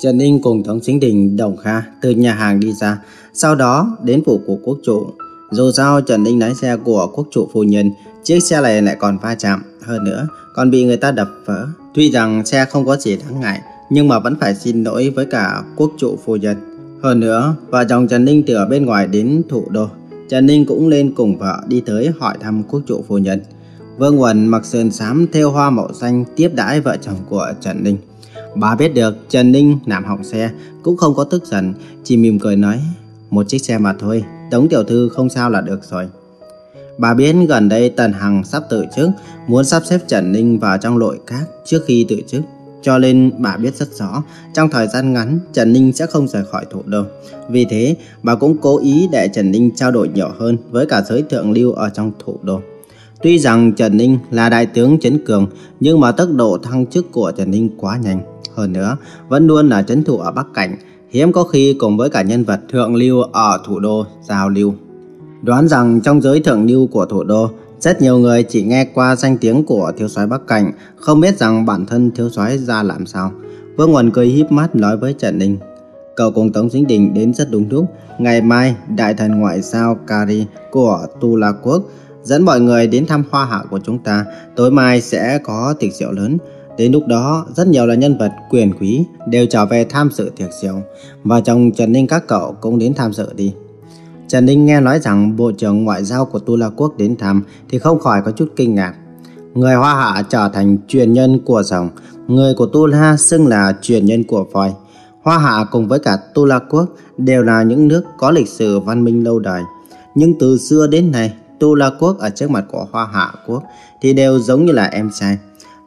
Trần Ninh cùng Tống Chính Đình Đồng Kha từ nhà hàng đi ra, sau đó đến phủ của quốc chủ. Dù sao Trần Ninh lái xe của quốc chủ phu nhân, chiếc xe này lại còn va chạm, hơn nữa còn bị người ta đập vỡ. Tuy rằng xe không có gì đáng ngại, nhưng mà vẫn phải xin lỗi với cả quốc chủ phu nhân. Hơn nữa, vợ chồng Trần Ninh từ ở bên ngoài đến thủ đô. Trần Ninh cũng lên cùng vợ đi tới hỏi thăm quốc chủ phu nhân. Vương Quần mặc sườn xám theo hoa màu xanh tiếp đãi vợ chồng của Trần Ninh. Bà biết được Trần Ninh làm hỏng xe cũng không có tức giận, chỉ mỉm cười nói một chiếc xe mà thôi, Tống Tiểu Thư không sao là được rồi. Bà biết gần đây Tần Hằng sắp tự chức, muốn sắp xếp Trần Ninh vào trong nội các trước khi tự chức. Cho nên bà biết rất rõ, trong thời gian ngắn Trần Ninh sẽ không rời khỏi thủ đô. Vì thế, bà cũng cố ý để Trần Ninh trao đổi nhiều hơn với cả giới thượng lưu ở trong thủ đô. Tuy rằng Trần Ninh là đại tướng chấn cường, nhưng mà tốc độ thăng chức của Trần Ninh quá nhanh. Hơn nữa, vẫn luôn là chấn thủ ở Bắc Cảnh, hiếm có khi cùng với cả nhân vật thượng lưu ở thủ đô giao lưu. Đoán rằng trong giới thượng lưu của thủ đô, rất nhiều người chỉ nghe qua danh tiếng của thiếu soái Bắc Cảnh, không biết rằng bản thân thiếu soái ra làm sao. Vương Nguồn cười híp mắt nói với Trần Ninh. Cậu cùng Tống Dính Đình đến rất đúng lúc. Ngày mai, đại thần ngoại giao Kari của Tu La Quốc dẫn mọi người đến thăm hoa hạ của chúng ta. Tối mai sẽ có tiệc rượu lớn. Đến lúc đó, rất nhiều là nhân vật quyền quý đều trở về tham dự tiệc rượu. Và chồng Trần Ninh các cậu cũng đến tham dự đi. Trần Ninh nghe nói rằng Bộ trưởng Ngoại giao của Tu La Quốc đến thăm thì không khỏi có chút kinh ngạc. Người Hoa Hạ trở thành truyền nhân của rồng, người của Tu La xưng là truyền nhân của voi. Hoa Hạ cùng với cả Tu La Quốc đều là những nước có lịch sử văn minh lâu đời. Nhưng từ xưa đến nay, Tu La Quốc ở trước mặt của Hoa Hạ Quốc thì đều giống như là em trai.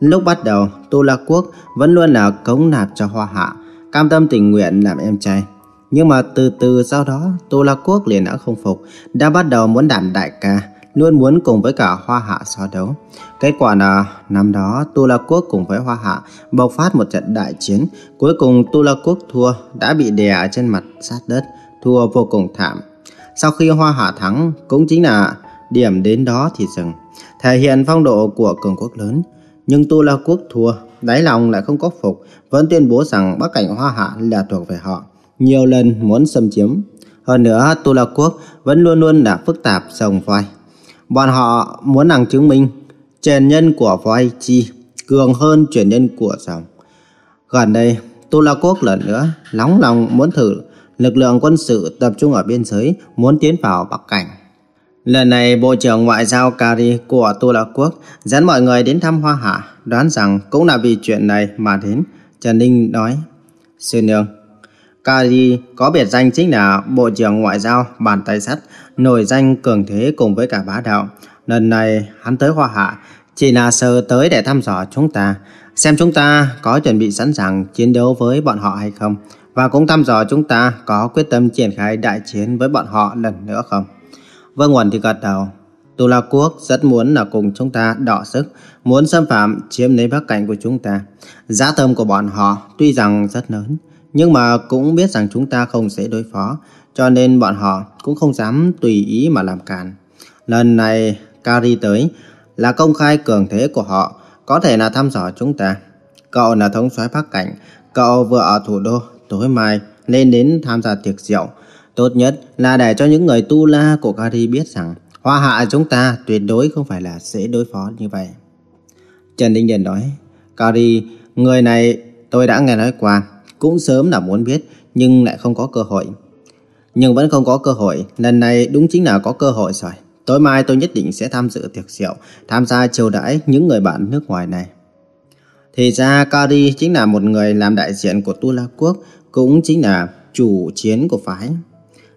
Lúc bắt đầu, Tu La Quốc vẫn luôn là cống nạp cho Hoa Hạ, cam tâm tình nguyện làm em trai. Nhưng mà từ từ sau đó, Tu La Quốc liền đã không phục, đã bắt đầu muốn đảm đại ca, luôn muốn cùng với cả Hoa Hạ so đấu. Kết quả là năm đó Tu La Quốc cùng với Hoa Hạ bộc phát một trận đại chiến, cuối cùng Tu La Quốc thua, đã bị đè trên mặt sát đất, thua vô cùng thảm. Sau khi Hoa Hạ thắng, cũng chính là điểm đến đó thì dừng, thể hiện phong độ của cường quốc lớn. Nhưng Tu La Quốc thua, đáy lòng lại không có phục, vẫn tuyên bố rằng Bắc Cảnh Hoa Hạ là thuộc về họ, nhiều lần muốn xâm chiếm. Hơn nữa, Tu La Quốc vẫn luôn luôn là phức tạp sòng voi. Bọn họ muốn nàng chứng minh truyền nhân của voi chi cường hơn truyền nhân của rồng. Gần đây, Tu La Quốc lần nữa nóng lòng muốn thử lực lượng quân sự tập trung ở biên giới muốn tiến vào Bắc Cảnh. Lần này Bộ trưởng Ngoại giao Kari của Tu La Quốc dẫn mọi người đến thăm Hoa Hạ, đoán rằng cũng là vì chuyện này mà đến. Trần Ninh nói, Sư Nương, Kari có biệt danh chính là Bộ trưởng Ngoại giao Bàn Tay Sắt, nổi danh cường thế cùng với cả bá đạo. Lần này hắn tới Hoa Hạ, chỉ là sơ tới để thăm dò chúng ta, xem chúng ta có chuẩn bị sẵn sàng chiến đấu với bọn họ hay không, và cũng thăm dò chúng ta có quyết tâm triển khai đại chiến với bọn họ lần nữa không. Vương Nguồn thì gật đầu. Tu La Quốc rất muốn là cùng chúng ta đọ sức, muốn xâm phạm chiếm lấy bắc cảnh của chúng ta. Giá tâm của bọn họ tuy rằng rất lớn, nhưng mà cũng biết rằng chúng ta không dễ đối phó, cho nên bọn họ cũng không dám tùy ý mà làm cản. Lần này Kari tới là công khai cường thế của họ, có thể là thăm dò chúng ta. Cậu là thống soái Bắc Cảnh, cậu vừa ở thủ đô, tối mai lên đến tham gia tiệc rượu. Tốt nhất là để cho những người tu la của Kari biết rằng Hoa hạ chúng ta tuyệt đối không phải là dễ đối phó như vậy. Trần Đinh Điền nói, Kari, người này tôi đã nghe nói qua, cũng sớm là muốn biết, nhưng lại không có cơ hội. Nhưng vẫn không có cơ hội, lần này đúng chính là có cơ hội rồi. Tối mai tôi nhất định sẽ tham dự tiệc rượu, tham gia chiêu đãi những người bạn nước ngoài này. Thì ra Kari chính là một người làm đại diện của Tu La Quốc, cũng chính là chủ chiến của phái.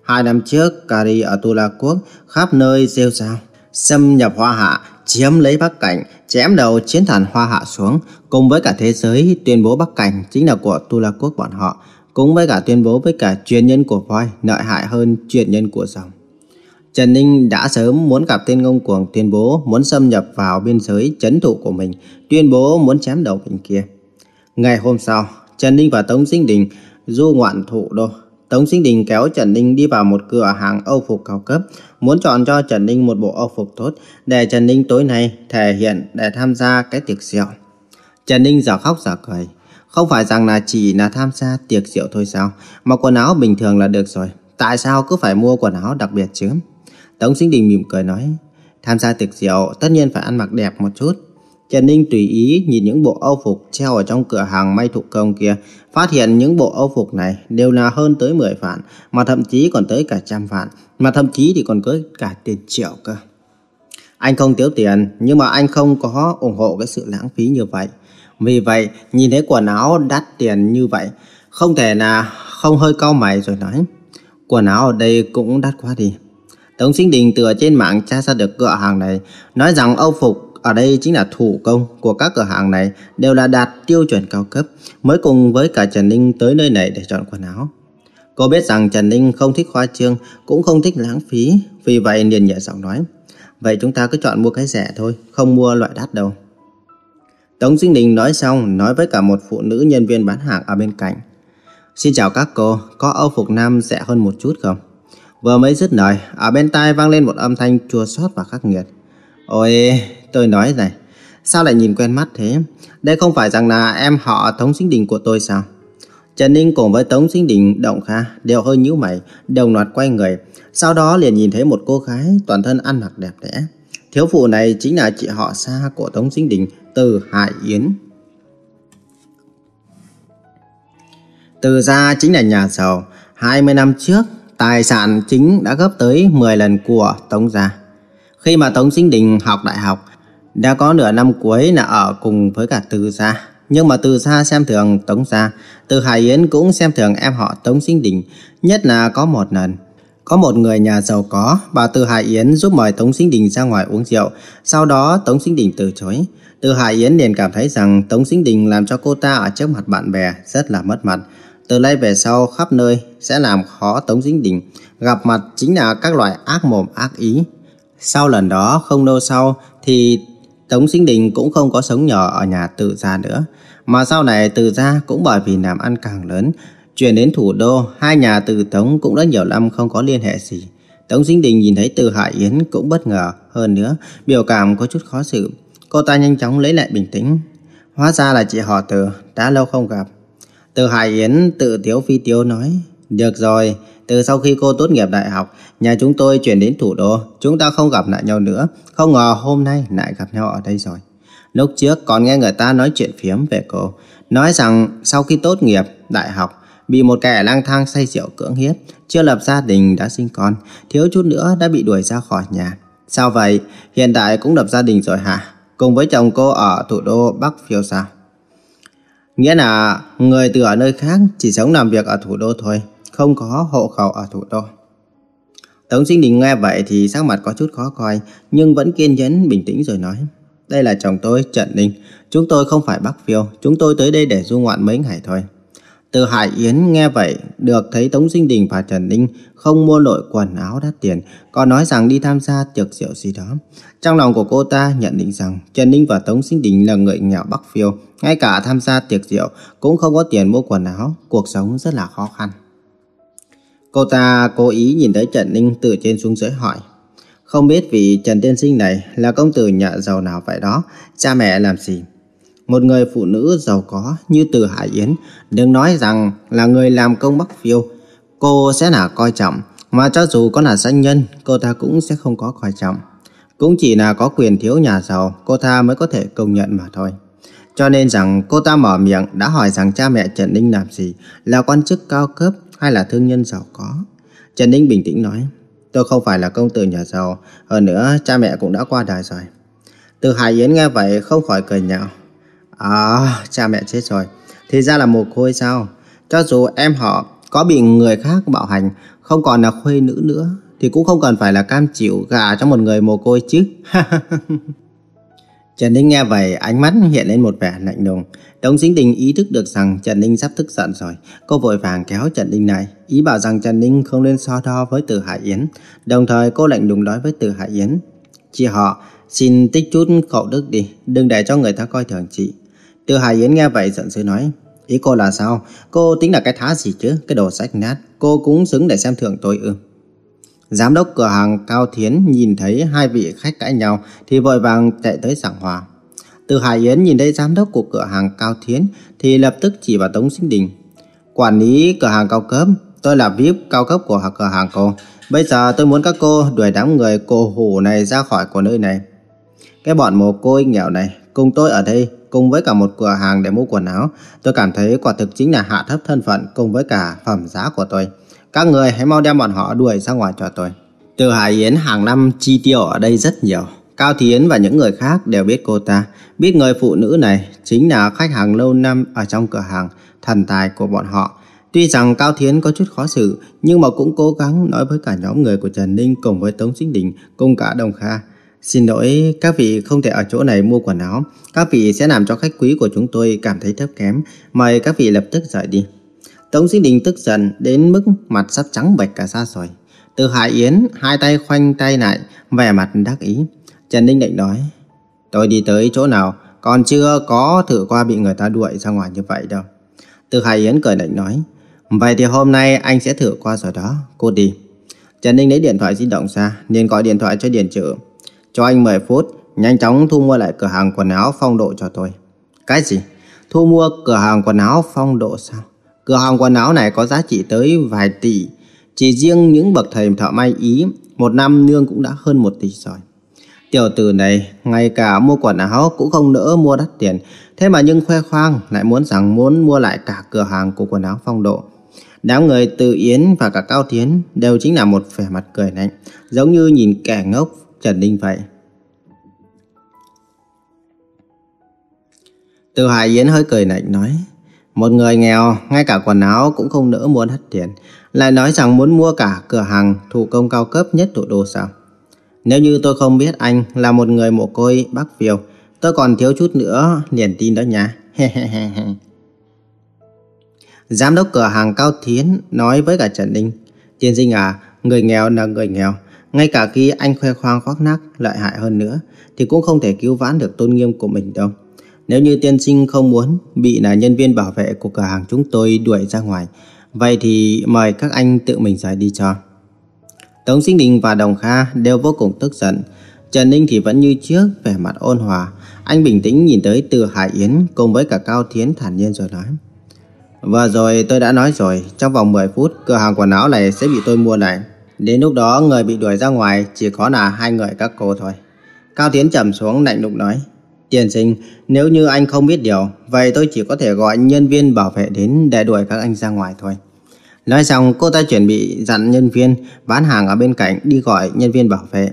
Hai năm trước, Kari ở Tu La Quốc khắp nơi rêu rao, xâm nhập Hoa Hạ, chiếm lấy Bắc Cảnh, chém đầu chiến thần Hoa Hạ xuống, cùng với cả thế giới tuyên bố Bắc Cảnh chính là của Tu La Quốc bọn họ, cũng với cả tuyên bố với cả truyền nhân của voi lợi hại hơn truyền nhân của rồng. Trần Ninh đã sớm muốn gặp tên ngông cuồng tuyên bố muốn xâm nhập vào biên giới chấn thủ của mình, tuyên bố muốn chém đầu bên kia. Ngày hôm sau, Trần Ninh và Tống Sinh Đình du ngoạn thủ đô. Tống Sinh Đình kéo Trần Ninh đi vào một cửa hàng Âu phục cao cấp, muốn chọn cho Trần Ninh một bộ Âu phục tốt để Trần Ninh tối nay thể hiện để tham gia cái tiệc rượu. Trần Ninh giả khóc giả cười, Không phải rằng là chỉ là tham gia tiệc rượu thôi sao? Mà quần áo bình thường là được rồi. Tại sao cứ phải mua quần áo đặc biệt chứ? Tống Sinh Đình mỉm cười nói. Tham gia tiệc rượu tất nhiên phải ăn mặc đẹp một chút. Trần Ninh tùy ý nhìn những bộ âu phục treo ở trong cửa hàng may thủ công kia, phát hiện những bộ âu phục này đều là hơn tới 10 vạn, mà thậm chí còn tới cả trăm vạn, mà thậm chí thì còn tới cả tiền triệu cơ. Anh không thiếu tiền, nhưng mà anh không có ủng hộ cái sự lãng phí như vậy. Vì vậy, nhìn thấy quần áo đắt tiền như vậy, không thể là không hơi cau mày rồi nói. Quần áo ở đây cũng đắt quá đi. Tống Sinh Đình từ trên mạng tra ra được cửa hàng này, nói rằng âu phục ở đây chính là thủ công của các cửa hàng này đều là đạt tiêu chuẩn cao cấp, mới cùng với cả Trần Ninh tới nơi này để chọn quần áo. Cô biết rằng Trần Ninh không thích khoa trương, cũng không thích lãng phí, vì vậy liền nhẹ giọng nói. Vậy chúng ta cứ chọn mua cái rẻ thôi, không mua loại đắt đâu. Tống Sinh Đình nói xong, nói với cả một phụ nữ nhân viên bán hàng ở bên cạnh. Xin chào các cô, có âu phục nam rẻ hơn một chút không? Vừa mới dứt lời, ở bên tai vang lên một âm thanh chua xót và khắc nghiệt. Ôi, tôi nói này, sao lại nhìn quen mắt thế? Đây không phải rằng là em họ Tống Sinh Đình của tôi sao? Trần Ninh cùng với Tống Sinh Đình, Động Kha đều hơi nhíu mày, đồng loạt quay người. Sau đó liền nhìn thấy một cô gái toàn thân ăn mặc đẹp đẽ. Thiếu phụ này chính là chị họ xa của Tống Sinh Đình, Từ Hải Yến. Từ gia chính là nhà giàu. 20 năm trước, tài sản chính đã gấp tới 10 lần của Tống gia. Khi mà Tống Sinh Đình học đại học, đã có nửa năm cuối là ở cùng với cả Từ gia. Nhưng mà Từ gia xem thường Tống gia, Từ Hải Yến cũng xem thường em họ Tống Sinh Đình, nhất là có một lần. Có một người nhà giàu có, bà Từ Hải Yến giúp mời Tống Sinh Đình ra ngoài uống rượu. Sau đó Tống Sinh Đình từ chối. Từ Hải Yến liền cảm thấy rằng Tống Sinh Đình làm cho cô ta ở trước mặt bạn bè rất là mất mặt. Từ nay về sau khắp nơi sẽ làm khó Tống Sinh Đình. Gặp mặt chính là các loại ác mồm ác ý. Sau lần đó không lâu sau thì Tống Sinh Đình cũng không có sống nhỏ ở nhà tự gia nữa. Mà sau này tự gia cũng bởi vì làm ăn càng lớn Chuyển đến thủ đô, hai nhà từ Tống cũng đã nhiều năm không có liên hệ gì. Tống Sinh Đình nhìn thấy từ Hải Yến cũng bất ngờ, hơn nữa, biểu cảm có chút khó xử. Cô ta nhanh chóng lấy lại bình tĩnh. Hóa ra là chị họ từ, đã lâu không gặp. Từ Hải Yến tự tiếu phi tiếu nói, được rồi, từ sau khi cô tốt nghiệp đại học, nhà chúng tôi chuyển đến thủ đô, chúng ta không gặp lại nhau nữa. Không ngờ hôm nay lại gặp nhau ở đây rồi. Lúc trước còn nghe người ta nói chuyện phiếm về cô, nói rằng sau khi tốt nghiệp đại học, bị một kẻ lang thang say rượu cưỡng hiếp, chưa lập gia đình đã sinh con, thiếu chút nữa đã bị đuổi ra khỏi nhà. Sao vậy? Hiện tại cũng lập gia đình rồi hả? Cùng với chồng cô ở thủ đô Bắc Phiêu sao? Nghĩa là người từ ở nơi khác chỉ sống làm việc ở thủ đô thôi, không có hộ khẩu ở thủ đô. Tống Sinh Đình nghe vậy thì sắc mặt có chút khó coi, nhưng vẫn kiên nhẫn bình tĩnh rồi nói. Đây là chồng tôi, Trần Ninh. Chúng tôi không phải Bắc Phiêu, chúng tôi tới đây để du ngoạn mấy ngày thôi. Từ Hải Yến nghe vậy, được thấy Tống Sinh Đình và Trần Ninh không mua nội quần áo đắt tiền, còn nói rằng đi tham gia tiệc rượu gì đó. Trong lòng của cô ta nhận định rằng Trần Ninh và Tống Sinh Đình là người nghèo Bắc Phiêu, ngay cả tham gia tiệc rượu cũng không có tiền mua quần áo, cuộc sống rất là khó khăn. Cô ta cố ý nhìn thấy Trần Ninh từ trên xuống dưới hỏi. Không biết vị Trần Tiên Sinh này là công tử nhà giàu nào vậy đó, cha mẹ làm gì? một người phụ nữ giàu có như Từ Hải Yến, đừng nói rằng là người làm công Bắc Phiêu, cô sẽ là coi trọng, mà cho dù có là danh nhân, cô ta cũng sẽ không có coi trọng. Cũng chỉ là có quyền thiếu nhà giàu, cô ta mới có thể công nhận mà thôi. Cho nên rằng cô ta mở miệng đã hỏi rằng cha mẹ Trần Ninh làm gì, là quan chức cao cấp hay là thương nhân giàu có. Trần Ninh bình tĩnh nói, tôi không phải là công tử nhà giàu, hơn nữa cha mẹ cũng đã qua đời rồi. Từ Hải Yến nghe vậy không khỏi cười nhạo. À, cha mẹ chết rồi. Thì ra là một khôi sao? Cho dù em họ có bị người khác bạo hành, không còn là khuê nữ nữa, thì cũng không cần phải là cam chịu gả cho một người mồ côi chứ. Trần Ninh nghe vậy, ánh mắt hiện lên một vẻ lạnh lùng. Tống Dĩnh Đình ý thức được rằng Trần Ninh sắp tức giận rồi. Cô vội vàng kéo Trần Ninh lại, ý bảo rằng Trần Ninh không nên so đo với Từ Hải Yến. Đồng thời cô lạnh lùng nói với Từ Hải Yến. Chị họ, xin tích chút khẩu đức đi, đừng để cho người ta coi thường chị. Từ Hải Yến nghe vậy giận dữ nói, ý cô là sao? Cô tính là cái thá gì chứ? Cái đồ sách nát, cô cũng xứng để xem thường tôi ư? Giám đốc cửa hàng Cao Thiến nhìn thấy hai vị khách cãi nhau thì vội vàng chạy tới giảng hòa. Từ Hải Yến nhìn thấy giám đốc của cửa hàng Cao Thiến thì lập tức chỉ vào Tống Sinh Đình. Quản lý cửa hàng cao cấp, tôi là VIP cao cấp của cửa hàng cô. Bây giờ tôi muốn các cô đuổi đám người cô hủ này ra khỏi của nơi này. Cái bọn mồ côi nghèo này cùng tôi ở đây cùng với cả một cửa hàng để mua quần áo. Tôi cảm thấy quả thực chính là hạ thấp thân phận cùng với cả phẩm giá của tôi. Các người hãy mau đem bọn họ đuổi ra ngoài cho tôi. Từ Hải Yến hàng năm chi tiêu ở đây rất nhiều. Cao Thiến và những người khác đều biết cô ta. Biết người phụ nữ này chính là khách hàng lâu năm ở trong cửa hàng thần tài của bọn họ. Tuy rằng Cao Thiến có chút khó xử, nhưng mà cũng cố gắng nói với cả nhóm người của Trần Ninh cùng với Tống Sinh Đình cùng cả Đồng Kha. Xin lỗi, các vị không thể ở chỗ này mua quần áo. Các vị sẽ làm cho khách quý của chúng tôi cảm thấy thấp kém. Mời các vị lập tức rời đi. Tống Sinh Đình tức giận đến mức mặt sắp trắng bệch cả ra rồi. Từ Hải Yến, hai tay khoanh tay lại, vẻ mặt đắc ý. Trần Ninh định nói, tôi đi tới chỗ nào, còn chưa có thử qua bị người ta đuổi ra ngoài như vậy đâu. Từ Hải Yến cười định nói, vậy thì hôm nay anh sẽ thử qua rồi đó, cô đi. Trần Ninh lấy điện thoại di động ra, liền gọi điện thoại cho Điền Trự. Cho anh 10 phút, nhanh chóng thu mua lại cửa hàng quần áo phong độ cho tôi. Cái gì? Thu mua cửa hàng quần áo phong độ sao? Cửa hàng quần áo này có giá trị tới vài tỷ. Chỉ riêng những bậc thầy thợ may Ý, một năm nương cũng đã hơn một tỷ rồi. Tiểu tử này, ngay cả mua quần áo cũng không nỡ mua đắt tiền. Thế mà nhưng khoe khoang lại muốn rằng muốn mua lại cả cửa hàng của quần áo phong độ. Đám người từ Yến và cả Cao Tiến đều chính là một vẻ mặt cười lạnh, giống như nhìn kẻ ngốc Trần Ninh vậy. Từ Hải Yến hơi cười lạnh nói, một người nghèo, ngay cả quần áo cũng không nỡ muốn hất tiền, lại nói rằng muốn mua cả cửa hàng thủ công cao cấp nhất thủ đô sao? Nếu như tôi không biết anh là một người mồ côi Bắc Phiêu, tôi còn thiếu chút nữa liền tin đó nha. Giám đốc cửa hàng Cao Thiến nói với cả Trần Ninh, Tiên sinh à, người nghèo là người nghèo, ngay cả khi anh khoe khoang khoác nác lợi hại hơn nữa, thì cũng không thể cứu vãn được tôn nghiêm của mình đâu. Nếu như tiên sinh không muốn bị là nhân viên bảo vệ của cửa hàng chúng tôi đuổi ra ngoài, vậy thì mời các anh tự mình rời đi cho. Tống Sinh Đình và Đồng Kha đều vô cùng tức giận. Trần Ninh thì vẫn như trước, vẻ mặt ôn hòa. Anh bình tĩnh nhìn tới Từ Hải Yến cùng với cả Cao Thiến thản nhiên rồi nói. Vừa rồi tôi đã nói rồi, trong vòng 10 phút cửa hàng quần áo này sẽ bị tôi mua lại. Đến lúc đó người bị đuổi ra ngoài chỉ có là hai người các cô thôi. Cao Thiến trầm xuống lạnh lùng nói. Tiền sinh, nếu như anh không biết điều, vậy tôi chỉ có thể gọi nhân viên bảo vệ đến để đuổi các anh ra ngoài thôi. Nói xong cô ta chuẩn bị dặn nhân viên bán hàng ở bên cạnh đi gọi nhân viên bảo vệ.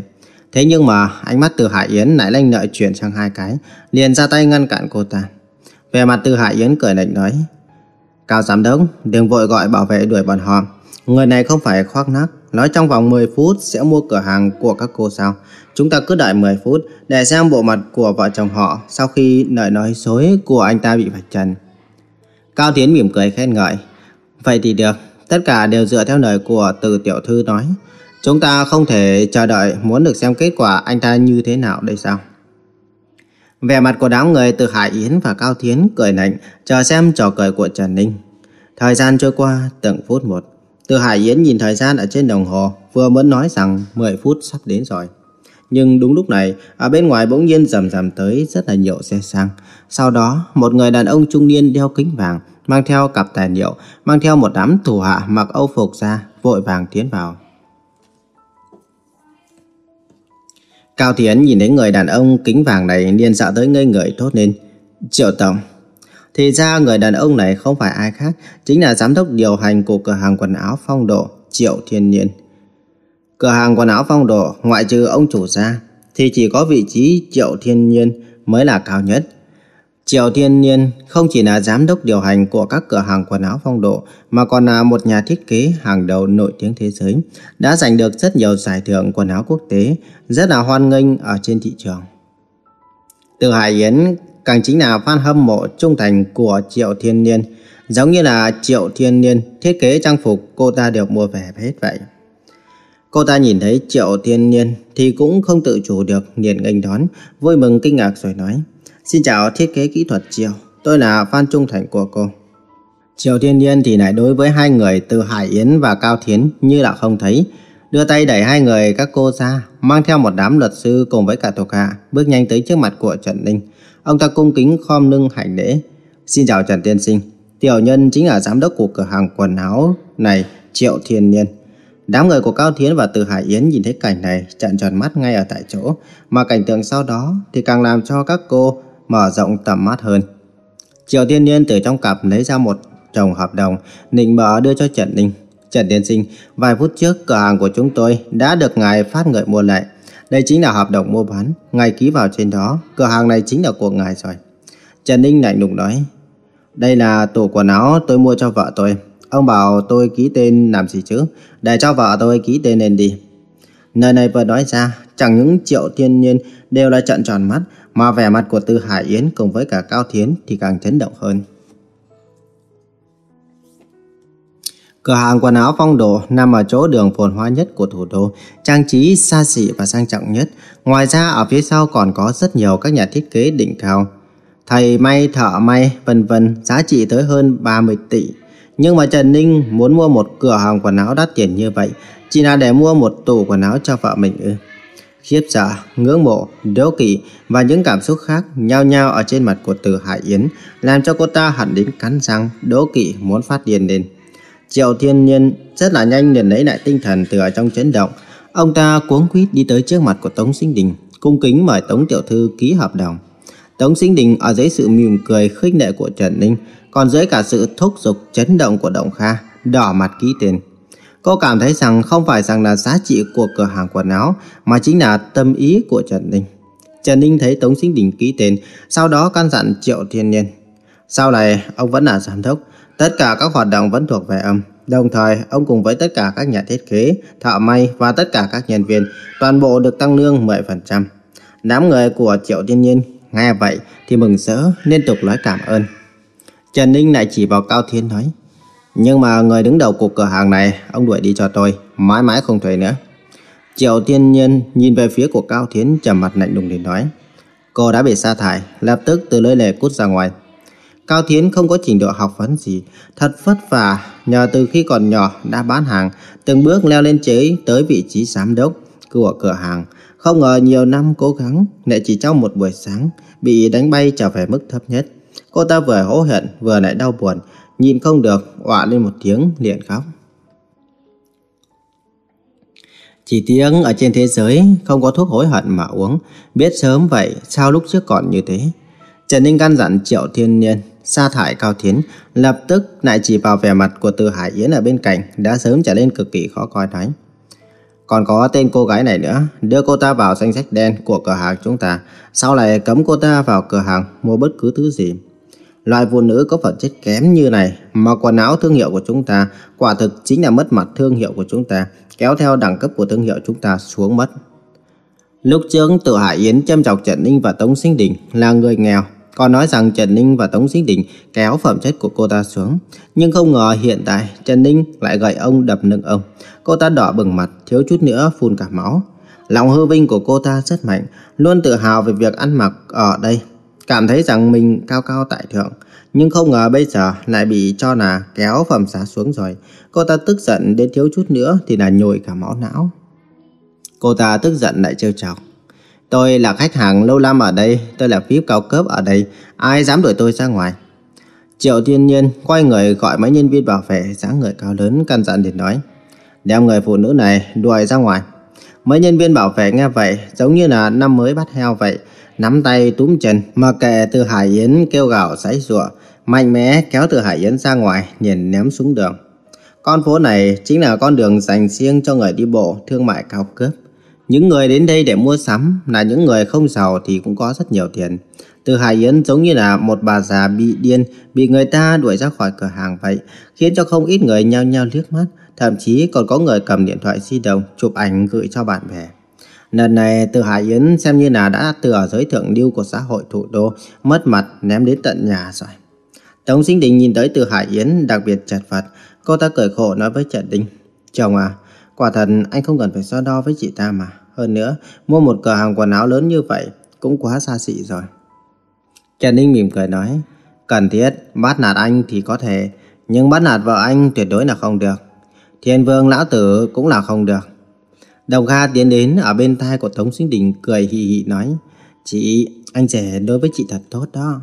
Thế nhưng mà ánh mắt từ Hải Yến lại lanh lợi chuyển sang hai cái, liền ra tay ngăn cản cô ta. Về mặt từ Hải Yến cười lạnh nói, Cao giám đốc, đừng vội gọi bảo vệ đuổi bọn họ. Người này không phải khoác nát, nói trong vòng 10 phút sẽ mua cửa hàng của các cô sao. Chúng ta cứ đợi 10 phút để xem bộ mặt của vợ chồng họ sau khi lời nói dối của anh ta bị vạch trần. Cao Tiến mỉm cười khen ngợi. Vậy thì được, tất cả đều dựa theo lời của từ tiểu thư nói. Chúng ta không thể chờ đợi muốn được xem kết quả anh ta như thế nào đây sao? Vẻ mặt của đám người từ Hải Yến và Cao tiến cười lạnh, chờ xem trò cười của Trần Ninh. Thời gian trôi qua từng phút một. Từ Hải Yến nhìn thời gian ở trên đồng hồ, vừa mới nói rằng 10 phút sắp đến rồi. Nhưng đúng lúc này, ở bên ngoài bỗng nhiên rầm rầm tới rất là nhiều xe sang. Sau đó, một người đàn ông trung niên đeo kính vàng, mang theo cặp tài liệu, mang theo một đám thủ hạ mặc âu phục ra, vội vàng tiến vào. Cao Thiến nhìn thấy người đàn ông kính vàng này liền sợ tới ngây người thốt lên. Triệu Tổng. Thì ra người đàn ông này không phải ai khác, chính là giám đốc điều hành của cửa hàng quần áo phong độ Triệu Thiên Niên. Cửa hàng quần áo phong độ, ngoại trừ ông chủ ra, thì chỉ có vị trí Triệu Thiên Nhiên mới là cao nhất. Triệu Thiên nhiên không chỉ là giám đốc điều hành của các cửa hàng quần áo phong độ, mà còn là một nhà thiết kế hàng đầu nổi tiếng thế giới, đã giành được rất nhiều giải thưởng quần áo quốc tế, rất là hoan nghênh ở trên thị trường. Từ Hải Yến càng chính là fan hâm mộ trung thành của Triệu Thiên nhiên giống như là Triệu Thiên Niên thiết kế trang phục cô ta đều mua về hết vậy. Cô ta nhìn thấy Triệu Thiên Nhiên thì cũng không tự chủ được liền nghênh đón, vui mừng kinh ngạc rồi nói: "Xin chào thiết kế kỹ thuật Triệu, tôi là fan trung thành của cô." Triệu Thiên Nhiên thì lại đối với hai người từ Hải Yến và Cao Thiến như là không thấy, đưa tay đẩy hai người các cô ra, mang theo một đám luật sư cùng với cả thuộc hạ, bước nhanh tới trước mặt của Trần Ninh. Ông ta cung kính khom lưng hành lễ. Xin chào Trần Tiên Sinh. Tiểu nhân chính là giám đốc của cửa hàng quần áo này, Triệu Thiên Nhiên. Đám người của Cao Thiến và Từ Hải Yến nhìn thấy cảnh này trợn tròn mắt ngay ở tại chỗ, mà cảnh tượng sau đó thì càng làm cho các cô mở rộng tầm mắt hơn. Triệu Thiên Niên từ trong cặp lấy ra một chồng hợp đồng, định mở đưa cho Trần Ninh. Trần Tiên Sinh, vài phút trước cửa hàng của chúng tôi đã được ngài phát ngợi mua lại. Đây chính là hợp đồng mua bán, ngài ký vào trên đó, cửa hàng này chính là của ngài rồi. Trần Ninh lạnh lùng nói, đây là tủ quần áo tôi mua cho vợ tôi. Ông bảo tôi ký tên làm gì chứ, để cho vợ tôi ký tên lên đi. Nơi này vừa nói ra, chẳng những triệu thiên nhiên đều là trận tròn mắt, mà vẻ mặt của Tư Hải Yến cùng với cả Cao Thiến thì càng chấn động hơn. Cửa hàng quần áo phong độ nằm ở chỗ đường phồn hoa nhất của thủ đô, trang trí xa xỉ và sang trọng nhất. Ngoài ra ở phía sau còn có rất nhiều các nhà thiết kế đỉnh cao. Thầy may, thợ may, vân vân, giá trị tới hơn 30 tỷ. Nhưng mà Trần Ninh muốn mua một cửa hàng quần áo đắt tiền như vậy, chỉ là để mua một tủ quần áo cho vợ mình ư. Khiếp sợ, ngưỡng mộ, đố kỵ và những cảm xúc khác nhao nhao ở trên mặt của Từ Hải Yến, làm cho cô ta hẳn đến cắn răng, đố kỵ muốn phát điên lên. Triệu Thiên Nhiên rất là nhanh liền lấy lại tinh thần từ ở trong chấn động. Ông ta cuống quýt đi tới trước mặt của Tống Sinh Đình, cung kính mời Tống Tiểu Thư ký hợp đồng. Tống Sinh Đình ở dưới sự mỉm cười khích lệ của Trần Ninh, còn dưới cả sự thúc giục chấn động của Động Kha, đỏ mặt ký tên. Cô cảm thấy rằng không phải rằng là giá trị của cửa hàng quần áo, mà chính là tâm ý của Trần Ninh. Trần Ninh thấy Tống Sinh Đình ký tên, sau đó căn dặn Triệu Thiên nhiên Sau này, ông vẫn là giám đốc, Tất cả các hoạt động vẫn thuộc về ông. Đồng thời, ông cùng với tất cả các nhà thiết kế, thợ may và tất cả các nhân viên, toàn bộ được tăng lương 10%. Đám người của Triệu thiên Nhiên nghe vậy thì mừng rỡ liên tục nói cảm ơn. Trần Ninh lại chỉ vào Cao Thiên nói, nhưng mà người đứng đầu cục cửa hàng này, ông đuổi đi cho tôi, mãi mãi không thuê nữa. Triệu Thiên Nhiên nhìn về phía của Cao Thiến trầm mặt lạnh lùng để nói, cô đã bị sa thải, lập tức từ lưỡi lề cút ra ngoài. Cao Thiến không có trình độ học vấn gì, thật vất vả, nhờ từ khi còn nhỏ đã bán hàng, từng bước leo lên chế tới vị trí giám đốc của cửa hàng. Không ngờ nhiều năm cố gắng, lại chỉ trong một buổi sáng, bị đánh bay trở về mức thấp nhất. Cô ta vừa hổ hận, vừa lại đau buồn, nhìn không được, ọa lên một tiếng, liền khóc. Chỉ tiếng ở trên thế giới không có thuốc hối hận mà uống, biết sớm vậy sao lúc trước còn như thế. Trần Ninh căn dặn Triệu Thiên Niên sa thải Cao Thiến, lập tức lại chỉ vào vẻ mặt của Từ Hải Yến ở bên cạnh, đã sớm trở nên cực kỳ khó coi nói. Còn có tên cô gái này nữa, đưa cô ta vào danh sách đen của cửa hàng chúng ta, sau này cấm cô ta vào cửa hàng mua bất cứ thứ gì. Loại phụ nữ có phẩm chất kém như này mà quần áo thương hiệu của chúng ta quả thực chính là mất mặt thương hiệu của chúng ta, kéo theo đẳng cấp của thương hiệu chúng ta xuống mất. Lúc trước Tự Hải Yến châm chọc Trần Ninh và Tống Sinh Đình là người nghèo, còn nói rằng Trần Ninh và Tống Sinh Đình kéo phẩm chất của cô ta xuống. Nhưng không ngờ hiện tại Trần Ninh lại gậy ông đập nâng ông. Cô ta đỏ bừng mặt, thiếu chút nữa phun cả máu. Lòng hư vinh của cô ta rất mạnh, luôn tự hào về việc ăn mặc ở đây. Cảm thấy rằng mình cao cao tại thượng. Nhưng không ngờ bây giờ lại bị cho là kéo phẩm giá xuống rồi. Cô ta tức giận đến thiếu chút nữa thì là nhồi cả máu não. Cô ta tức giận lại trêu chọc. Tôi là khách hàng lâu năm ở đây, tôi là VIP cao cấp ở đây, ai dám đuổi tôi ra ngoài. Triệu Thiên Nhiên quay người gọi mấy nhân viên bảo vệ dáng người cao lớn căn dặn để nói. Đem người phụ nữ này đuổi ra ngoài. Mấy nhân viên bảo vệ nghe vậy giống như là năm mới bắt heo vậy. Nắm tay túm chân mà kệ từ Hải Yến kêu gào sấy rủa mạnh mẽ kéo từ Hải Yến ra ngoài nhìn ném xuống đường. Con phố này chính là con đường dành riêng cho người đi bộ thương mại cao cấp. Những người đến đây để mua sắm là những người không giàu thì cũng có rất nhiều tiền. Từ Hải Yến giống như là một bà già bị điên, bị người ta đuổi ra khỏi cửa hàng vậy, khiến cho không ít người nhao nhao liếc mắt, thậm chí còn có người cầm điện thoại di động chụp ảnh gửi cho bạn bè. Lần này Từ Hải Yến xem như là đã từ ở giới thượng lưu của xã hội thủ đô, mất mặt ném đến tận nhà rồi. Tống Sinh Đình nhìn tới Từ Hải Yến đặc biệt chật vật, cô ta cười khổ nói với Trần Đình, Chồng à, quả thật anh không cần phải so đo với chị ta mà. Hơn nữa, mua một cửa hàng quần áo lớn như vậy cũng quá xa xỉ rồi. Trần Ninh mỉm cười nói, cần thiết, bắt nạt anh thì có thể, nhưng bắt nạt vợ anh tuyệt đối là không được. Thiên vương lão tử cũng là không được. Đồng Kha tiến đến ở bên tai của Tống Sinh Đình cười hì hì nói, Chị, anh rể đối với chị thật tốt đó.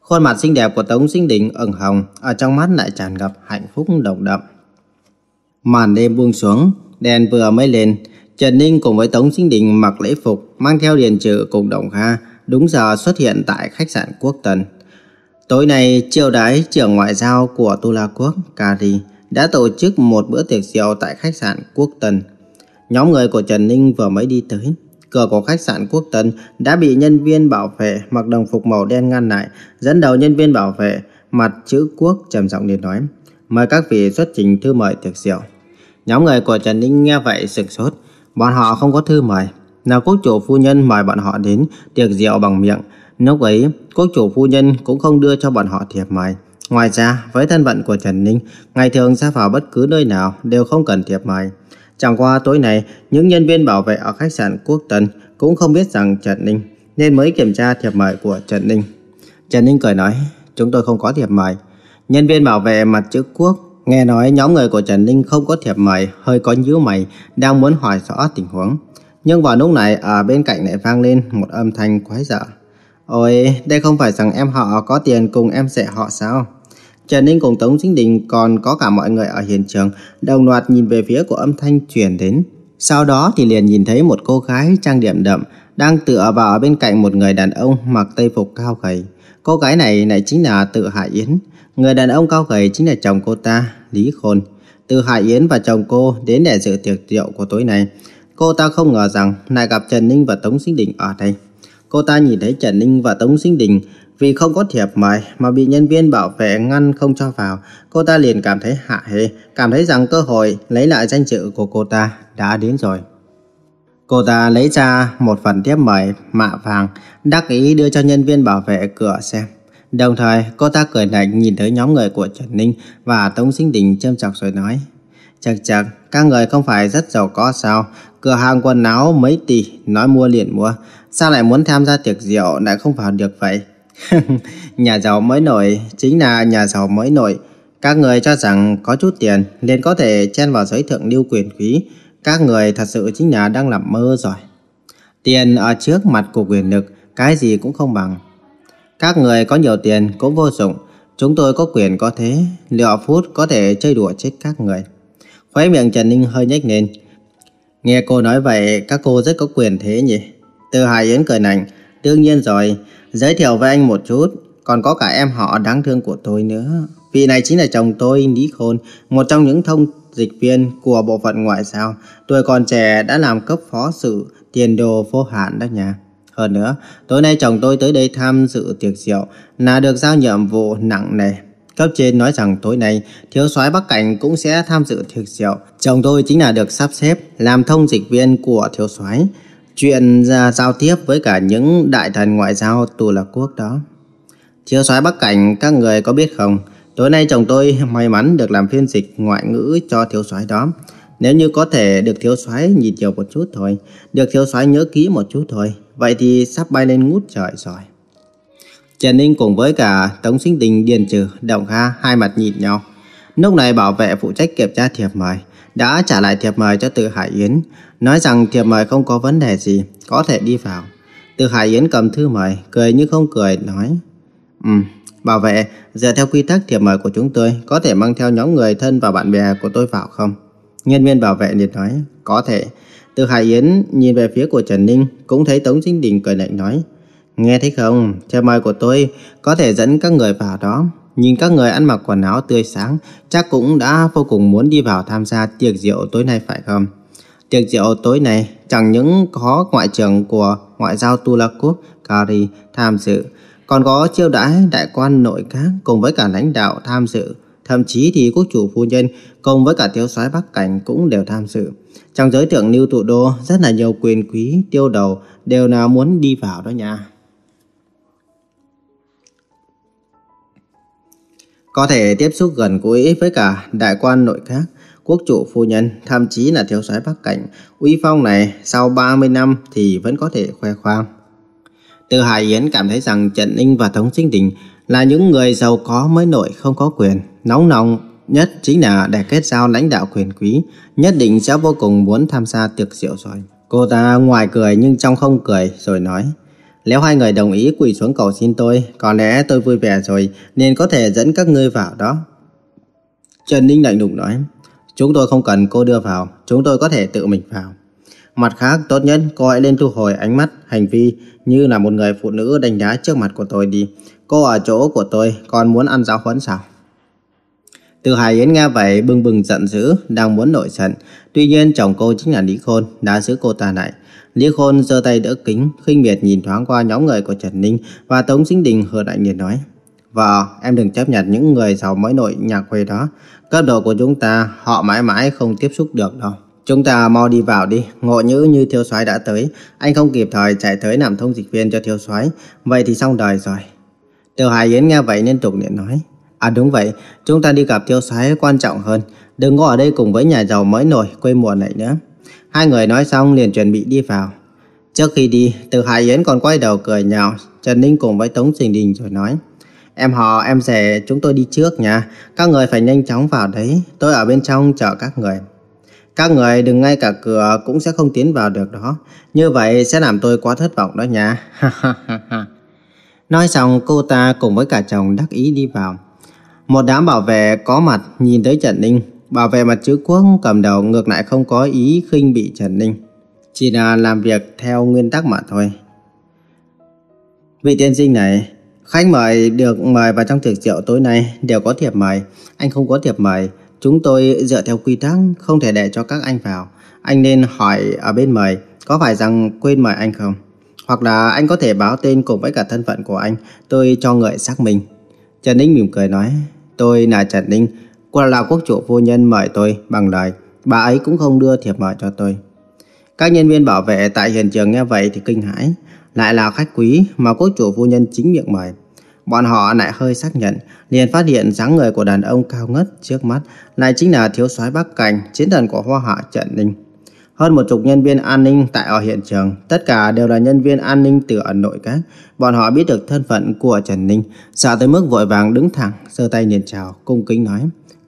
Khuôn mặt xinh đẹp của Tống Sinh Đình ửng hồng, ở trong mắt lại tràn ngập hạnh phúc đồng đậm. Màn đêm buông xuống, đèn vừa mới lên, Trần Ninh cùng với Tống Sinh Đình mặc lễ phục, mang theo điền trừ cùng Đồng Kha, đúng giờ xuất hiện tại khách sạn Quốc Tần. Tối nay, triều đái trưởng ngoại giao của Tu La Quốc, Kari, đã tổ chức một bữa tiệc rượu tại khách sạn Quốc Tần. Nhóm người của Trần Ninh vừa mới đi tới. Cửa của khách sạn Quốc Tân đã bị nhân viên bảo vệ mặc đồng phục màu đen ngăn lại, dẫn đầu nhân viên bảo vệ, mặt chữ quốc trầm giọng liền nói: "Mời các vị xuất trình thư mời tiệc rượu." Nhóm người của Trần Ninh nghe vậy sửng sốt, bọn họ không có thư mời. Nào quốc chủ phu nhân mời bọn họ đến tiệc rượu bằng miệng, lúc ấy quốc chủ phu nhân cũng không đưa cho bọn họ thiệp mời. Ngoài ra, với thân phận của Trần Ninh, ngày thường ra vào bất cứ nơi nào đều không cần thiệp mời. Chẳng qua tối nay, những nhân viên bảo vệ ở khách sạn Quốc Tân cũng không biết rằng Trần Ninh, nên mới kiểm tra thiệp mời của Trần Ninh. Trần Ninh cười nói, chúng tôi không có thiệp mời. Nhân viên bảo vệ mặt chữ Quốc, nghe nói nhóm người của Trần Ninh không có thiệp mời, hơi có nhíu mày, đang muốn hỏi rõ tình huống. Nhưng vào lúc này, ở bên cạnh lại vang lên một âm thanh quái dở. Ôi, đây không phải rằng em họ có tiền cùng em sẽ họ sao? Trần Ninh cùng Tống Chính Đình còn có cả mọi người ở hiện trường đồng loạt nhìn về phía của âm thanh truyền đến. Sau đó thì liền nhìn thấy một cô gái trang điểm đậm đang tựa vào bên cạnh một người đàn ông mặc tây phục cao gầy. Cô gái này lại chính là Tự Hải Yến. Người đàn ông cao gầy chính là chồng cô ta, Lý Khôn. Tự Hải Yến và chồng cô đến để dự tiệc rượu của tối nay. Cô ta không ngờ rằng lại gặp Trần Ninh và Tống Sinh Đình ở đây. Cô ta nhìn thấy Trần Ninh và Tống Sinh Đình vì không có thiệp mời mà bị nhân viên bảo vệ ngăn không cho vào, cô ta liền cảm thấy hạ hê, cảm thấy rằng cơ hội lấy lại danh dự của cô ta đã đến rồi. Cô ta lấy ra một phần tiếp mời mạ vàng, đắc ý đưa cho nhân viên bảo vệ cửa xem. Đồng thời, cô ta cười lạnh nhìn tới nhóm người của Trần Ninh và Tống Sinh Đình châm chọc rồi nói. Chật chật, các người không phải rất giàu có sao? Cửa hàng quần áo mấy tỷ, nói mua liền mua. Sao lại muốn tham gia tiệc rượu lại không vào được vậy? nhà giàu mới nổi chính là nhà giàu mới nổi. Các người cho rằng có chút tiền nên có thể chen vào giới thượng lưu quyền quý. Các người thật sự chính là đang làm mơ rồi. Tiền ở trước mặt của quyền lực, cái gì cũng không bằng. Các người có nhiều tiền cũng vô dụng. Chúng tôi có quyền có thế, liệu phút có thể chơi đùa chết các người. Khóe miệng Trần Ninh hơi nhếch lên. Nghe cô nói vậy, các cô rất có quyền thế nhỉ? Từ Hải Yến cười nảnh, đương nhiên rồi, Giới thiệu với anh một chút, còn có cả em họ đáng thương của tôi nữa. Vị này chính là chồng tôi, Lý Khôn, một trong những thông dịch viên của bộ phận ngoại giao. Tuổi còn trẻ đã làm cấp phó sự, tiền đồ vô hạn đó nha. Hơn nữa, tối nay chồng tôi tới đây tham dự tiệc rượu là được giao nhiệm vụ nặng nề. Cấp trên nói rằng tối nay thiếu soái Bắc Cảnh cũng sẽ tham dự tiệc rượu. Chồng tôi chính là được sắp xếp làm thông dịch viên của thiếu soái. Chuyện ra giao tiếp với cả những đại thần ngoại giao tù lạc quốc đó. Thiếu soái Bắc Cảnh các người có biết không? Tối nay chồng tôi may mắn được làm phiên dịch ngoại ngữ cho thiếu soái đó. Nếu như có thể được thiếu soái nhìn nhiều một chút thôi, được thiếu soái nhớ kỹ một chút thôi, vậy thì sắp bay lên ngút trời rồi. Trần Ninh cùng với cả Tống Sinh Đình, Điền Trừ, Đồng Kha hai mặt nhìn nhau. Lúc này bảo vệ phụ trách kiểm tra thiệp mời đã trả lại thiệp mời cho Từ Hải Yến, nói rằng thiệp mời không có vấn đề gì, có thể đi vào. Từ Hải Yến cầm thư mời, cười như không cười, nói Ừ, bảo vệ, dựa theo quy tắc thiệp mời của chúng tôi, có thể mang theo nhóm người thân và bạn bè của tôi vào không? Nhân viên bảo vệ liền nói, có thể. Từ Hải Yến nhìn về phía của Trần Ninh, cũng thấy Tống Chính Đình cười lạnh nói, Nghe thấy không, thiệp mời của tôi có thể dẫn các người vào đó. Nhìn các người ăn mặc quần áo tươi sáng, chắc cũng đã vô cùng muốn đi vào tham gia tiệc rượu tối nay phải không? Tiệc rượu tối nay chẳng những có ngoại trưởng của ngoại giao Tu Quốc, Kari tham dự, còn có chiêu đãi đại quan nội các cùng với cả lãnh đạo tham dự. Thậm chí thì quốc chủ phu nhân cùng với cả thiếu soái Bắc Cảnh cũng đều tham dự. Trong giới thượng lưu thủ đô rất là nhiều quyền quý tiêu đầu đều là muốn đi vào đó nha. Có thể tiếp xúc gần gũi với cả đại quan nội các, quốc chủ phu nhân, thậm chí là thiếu soái Bắc Cảnh. Uy phong này sau 30 năm thì vẫn có thể khoe khoang. Từ Hải Yến cảm thấy rằng Trần Ninh và Tống Sinh Đình là những người giàu có mới nổi không có quyền. Nóng nóng nhất chính là để kết giao lãnh đạo quyền quý, nhất định sẽ vô cùng muốn tham gia tiệc rượu rồi. Cô ta ngoài cười nhưng trong không cười rồi nói, Nếu hai người đồng ý quỳ xuống cầu xin tôi, có lẽ tôi vui vẻ rồi nên có thể dẫn các ngươi vào đó. Trần Ninh lạnh lùng nói, chúng tôi không cần cô đưa vào, chúng tôi có thể tự mình vào. Mặt khác, tốt nhất cô hãy lên thu hồi ánh mắt, hành vi như là một người phụ nữ đánh đá trước mặt của tôi đi. Cô ở chỗ của tôi còn muốn ăn giáo huấn sao? Từ Hải Yến nghe vậy bừng bừng giận dữ, đang muốn nổi giận. Tuy nhiên chồng cô chính là Lý Khôn, đã giữ cô ta lại. Lý Khôn giơ tay đỡ kính, khinh miệt nhìn thoáng qua nhóm người của Trần Ninh và Tống Sinh Đình hờ đại nhiệt nói. Vợ, em đừng chấp nhận những người giàu mới nội nhà quê đó. Cấp độ của chúng ta, họ mãi mãi không tiếp xúc được đâu. Chúng ta mau đi vào đi, ngộ nhữ như thiêu soái đã tới. Anh không kịp thời chạy tới làm thông dịch viên cho thiêu soái Vậy thì xong đời rồi. Tiêu Hải Yến nghe vậy liên tục liền nói. À đúng vậy, chúng ta đi gặp thiêu soái quan trọng hơn. Đừng có ở đây cùng với nhà giàu mới nổi quê mùa này nữa. Hai người nói xong liền chuẩn bị đi vào. Trước khi đi, Từ Hải Yến còn quay đầu cười nhạo Trần Ninh cùng với Tống Trình Đình rồi nói. Em họ, em rể, chúng tôi đi trước nha. Các người phải nhanh chóng vào đấy. Tôi ở bên trong chờ các người. Các người đừng ngay cả cửa cũng sẽ không tiến vào được đó. Như vậy sẽ làm tôi quá thất vọng đó nha. Nói xong cô ta cùng với cả chồng đắc ý đi vào. Một đám bảo vệ có mặt nhìn tới Trần Ninh. Bảo vệ mặt chữ quốc cầm đầu ngược lại không có ý khinh bị Trần Ninh. Chỉ là làm việc theo nguyên tắc mà thôi. Vị tiên sinh này, khách mời được mời vào trong tiệc rượu tối nay đều có thiệp mời. Anh không có thiệp mời. Chúng tôi dựa theo quy tắc không thể để cho các anh vào. Anh nên hỏi ở bên mời có phải rằng quên mời anh không? Hoặc là anh có thể báo tên cùng với cả thân phận của anh, tôi cho người xác minh. Trần Ninh mỉm cười nói, tôi là Trần Ninh, qua là quốc chủ phu nhân mời tôi bằng lời, bà ấy cũng không đưa thiệp mời cho tôi. Các nhân viên bảo vệ tại hiện trường nghe vậy thì kinh hãi, lại là khách quý mà quốc chủ phu nhân chính miệng mời. Bọn họ lại hơi xác nhận, liền phát hiện dáng người của đàn ông cao ngất trước mắt lại chính là thiếu soái Bắc Cảnh, chiến thần của Hoa Hạ Trần Ninh. Hơn một chục nhân viên an ninh tại ở hiện trường, tất cả đều là nhân viên an ninh từ ẩn nội các. Bọn họ biết được thân phận của Trần Ninh, sợ tới mức vội vàng đứng thẳng, giơ tay nhìn chào, cung kính nói,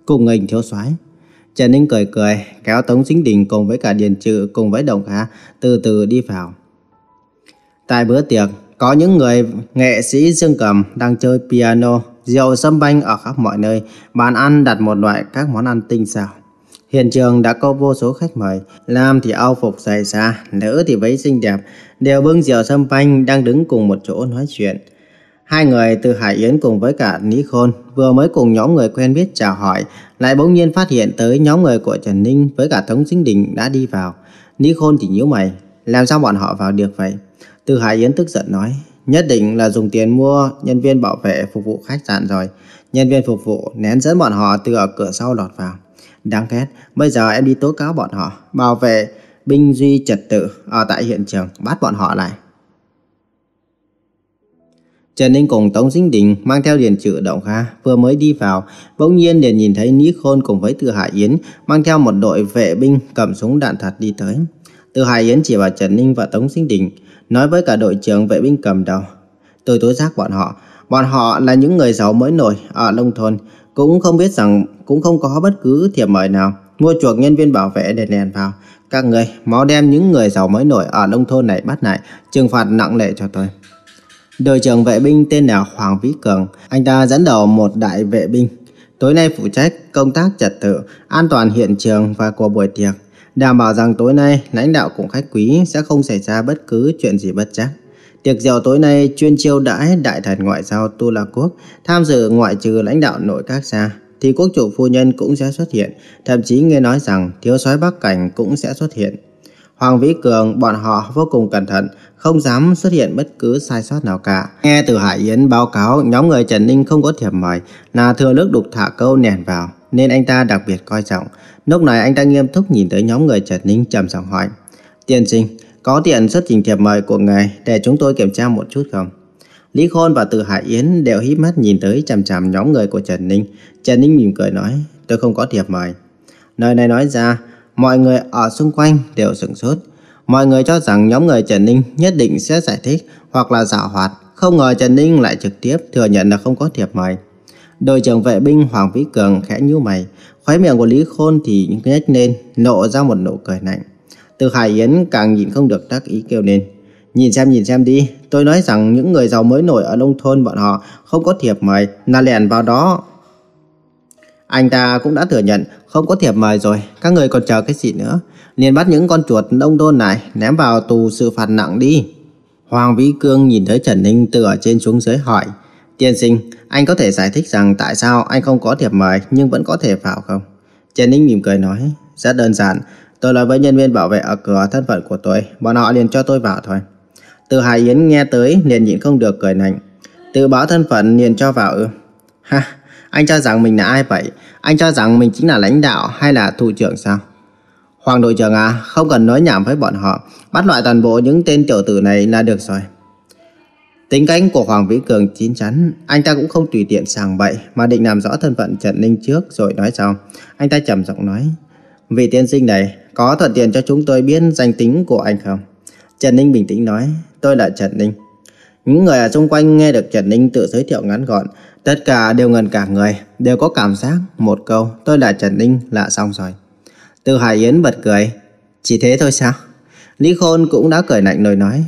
cùng nghênh thiếu soái. Trần Ninh cười cười, kéo Tống Chính Đình cùng với cả Điền Trự cùng với Đồng hà từ từ đi vào. Tại bữa tiệc, có những người nghệ sĩ dương cầm đang chơi piano, rượu sâm banh ở khắp mọi nơi, bàn ăn đặt một loại các món ăn tinh xảo. Hiện trường đã có vô số khách mời, nam thì áo phục dày xa, nữ thì váy xinh đẹp, đều bưng rượu sâm banh đang đứng cùng một chỗ nói chuyện. Hai người từ Hải Yến cùng với cả Ní Khôn vừa mới cùng nhóm người quen biết chào hỏi, lại bỗng nhiên phát hiện tới nhóm người của Trần Ninh với cả Tống Sinh Đình đã đi vào. Ní Khôn thì nhíu mày, làm sao bọn họ vào được vậy? Từ Hải Yến tức giận nói, nhất định là dùng tiền mua nhân viên bảo vệ phục vụ khách sạn rồi. Nhân viên phục vụ nén dẫn bọn họ từ ở cửa sau lọt vào. Đáng ghét, bây giờ em đi tố cáo bọn họ, bảo vệ binh duy trật tự ở tại hiện trường, bắt bọn họ lại. Trần Ninh cùng Tống Dinh Đình mang theo Điền Trự Động Kha vừa mới đi vào, bỗng nhiên liền nhìn thấy Ní Khôn cùng với Từ Hải Yến mang theo một đội vệ binh cầm súng đạn thật đi tới. Từ Hải Yến chỉ vào Trần Ninh và Tống Dinh Đình, nói với cả đội trưởng vệ binh cầm đầu. Tôi tố giác bọn họ, bọn họ là những người giàu mới nổi ở nông thôn, cũng không biết rằng cũng không có bất cứ thiệp mời nào mua chuộc nhân viên bảo vệ để lèn vào. Các người mau đem những người giàu mới nổi ở nông thôn này bắt lại, trừng phạt nặng nề cho tôi. Đội trưởng vệ binh tên là Hoàng Vĩ Cường, anh ta dẫn đầu một đại vệ binh. Tối nay phụ trách công tác trật tự, an toàn hiện trường và của buổi tiệc, đảm bảo rằng tối nay lãnh đạo cùng khách quý sẽ không xảy ra bất cứ chuyện gì bất chắc. Tiệc rượu tối nay chuyên chiêu đãi đại thần ngoại giao Tu La Quốc, tham dự ngoại trừ lãnh đạo nội các xa, thì quốc chủ phu nhân cũng sẽ xuất hiện, thậm chí nghe nói rằng thiếu soái Bắc Cảnh cũng sẽ xuất hiện. Hoàng Vĩ Cường bọn họ vô cùng cẩn thận, không dám xuất hiện bất cứ sai sót nào cả. Nghe từ Hải Yến báo cáo nhóm người Trần Ninh không có thiệp mời là thừa nước đục thả câu nền vào, nên anh ta đặc biệt coi trọng. Lúc này anh ta nghiêm túc nhìn tới nhóm người Trần Ninh trầm giọng hỏi. Tiên sinh, có tiện xuất trình thiệp mời của ngài để chúng tôi kiểm tra một chút không? Lý Khôn và Từ Hải Yến đều híp mắt nhìn tới chằm chằm nhóm người của Trần Ninh. Trần Ninh mỉm cười nói, tôi không có thiệp mời. nơi này nói ra, mọi người ở xung quanh đều sửng sốt. Mọi người cho rằng nhóm người Trần Ninh nhất định sẽ giải thích hoặc là giả hoạt. Không ngờ Trần Ninh lại trực tiếp thừa nhận là không có thiệp mời. Đội trưởng vệ binh Hoàng Vĩ Cường khẽ nhíu mày, khóe miệng của Lý Khôn thì nhếch lên, lộ ra một nụ cười lạnh. Từ Hải Yến càng nhìn không được đắc ý kêu lên. Nhìn xem nhìn xem đi, tôi nói rằng những người giàu mới nổi ở nông thôn bọn họ không có thiệp mời, là lèn vào đó. Anh ta cũng đã thừa nhận không có thiệp mời rồi, các người còn chờ cái gì nữa. liền bắt những con chuột nông thôn này ném vào tù sự phạt nặng đi. Hoàng Vĩ Cương nhìn thấy Trần Ninh từ ở trên xuống dưới hỏi. Tiên sinh, anh có thể giải thích rằng tại sao anh không có thiệp mời nhưng vẫn có thể vào không? Trần Ninh mỉm cười nói, rất đơn giản. Tôi nói với nhân viên bảo vệ ở cửa thân phận của tôi, bọn họ liền cho tôi vào thôi. Từ Hải Yến nghe tới liền nhịn không được cười nạnh. Từ báo thân phận liền cho vào ư. Ha, anh cho rằng mình là ai vậy? Anh cho rằng mình chính là lãnh đạo hay là thủ trưởng sao? Hoàng đội trưởng à, không cần nói nhảm với bọn họ. Bắt loại toàn bộ những tên tiểu tử này là được rồi. Tính cách của Hoàng Vĩ Cường chín chắn, anh ta cũng không tùy tiện sàng bậy mà định làm rõ thân phận Trần Ninh trước rồi nói sau. Anh ta trầm giọng nói, vị tiên sinh này có thuận tiện cho chúng tôi biết danh tính của anh không? Trần Ninh bình tĩnh nói, tôi là Trần Ninh. Những người ở xung quanh nghe được Trần Ninh tự giới thiệu ngắn gọn, tất cả đều ngần cả người, đều có cảm giác một câu, tôi là Trần Ninh là xong rồi. Từ Hải Yến bật cười, chỉ thế thôi sao? Lý Khôn cũng đã cười lạnh lời nói,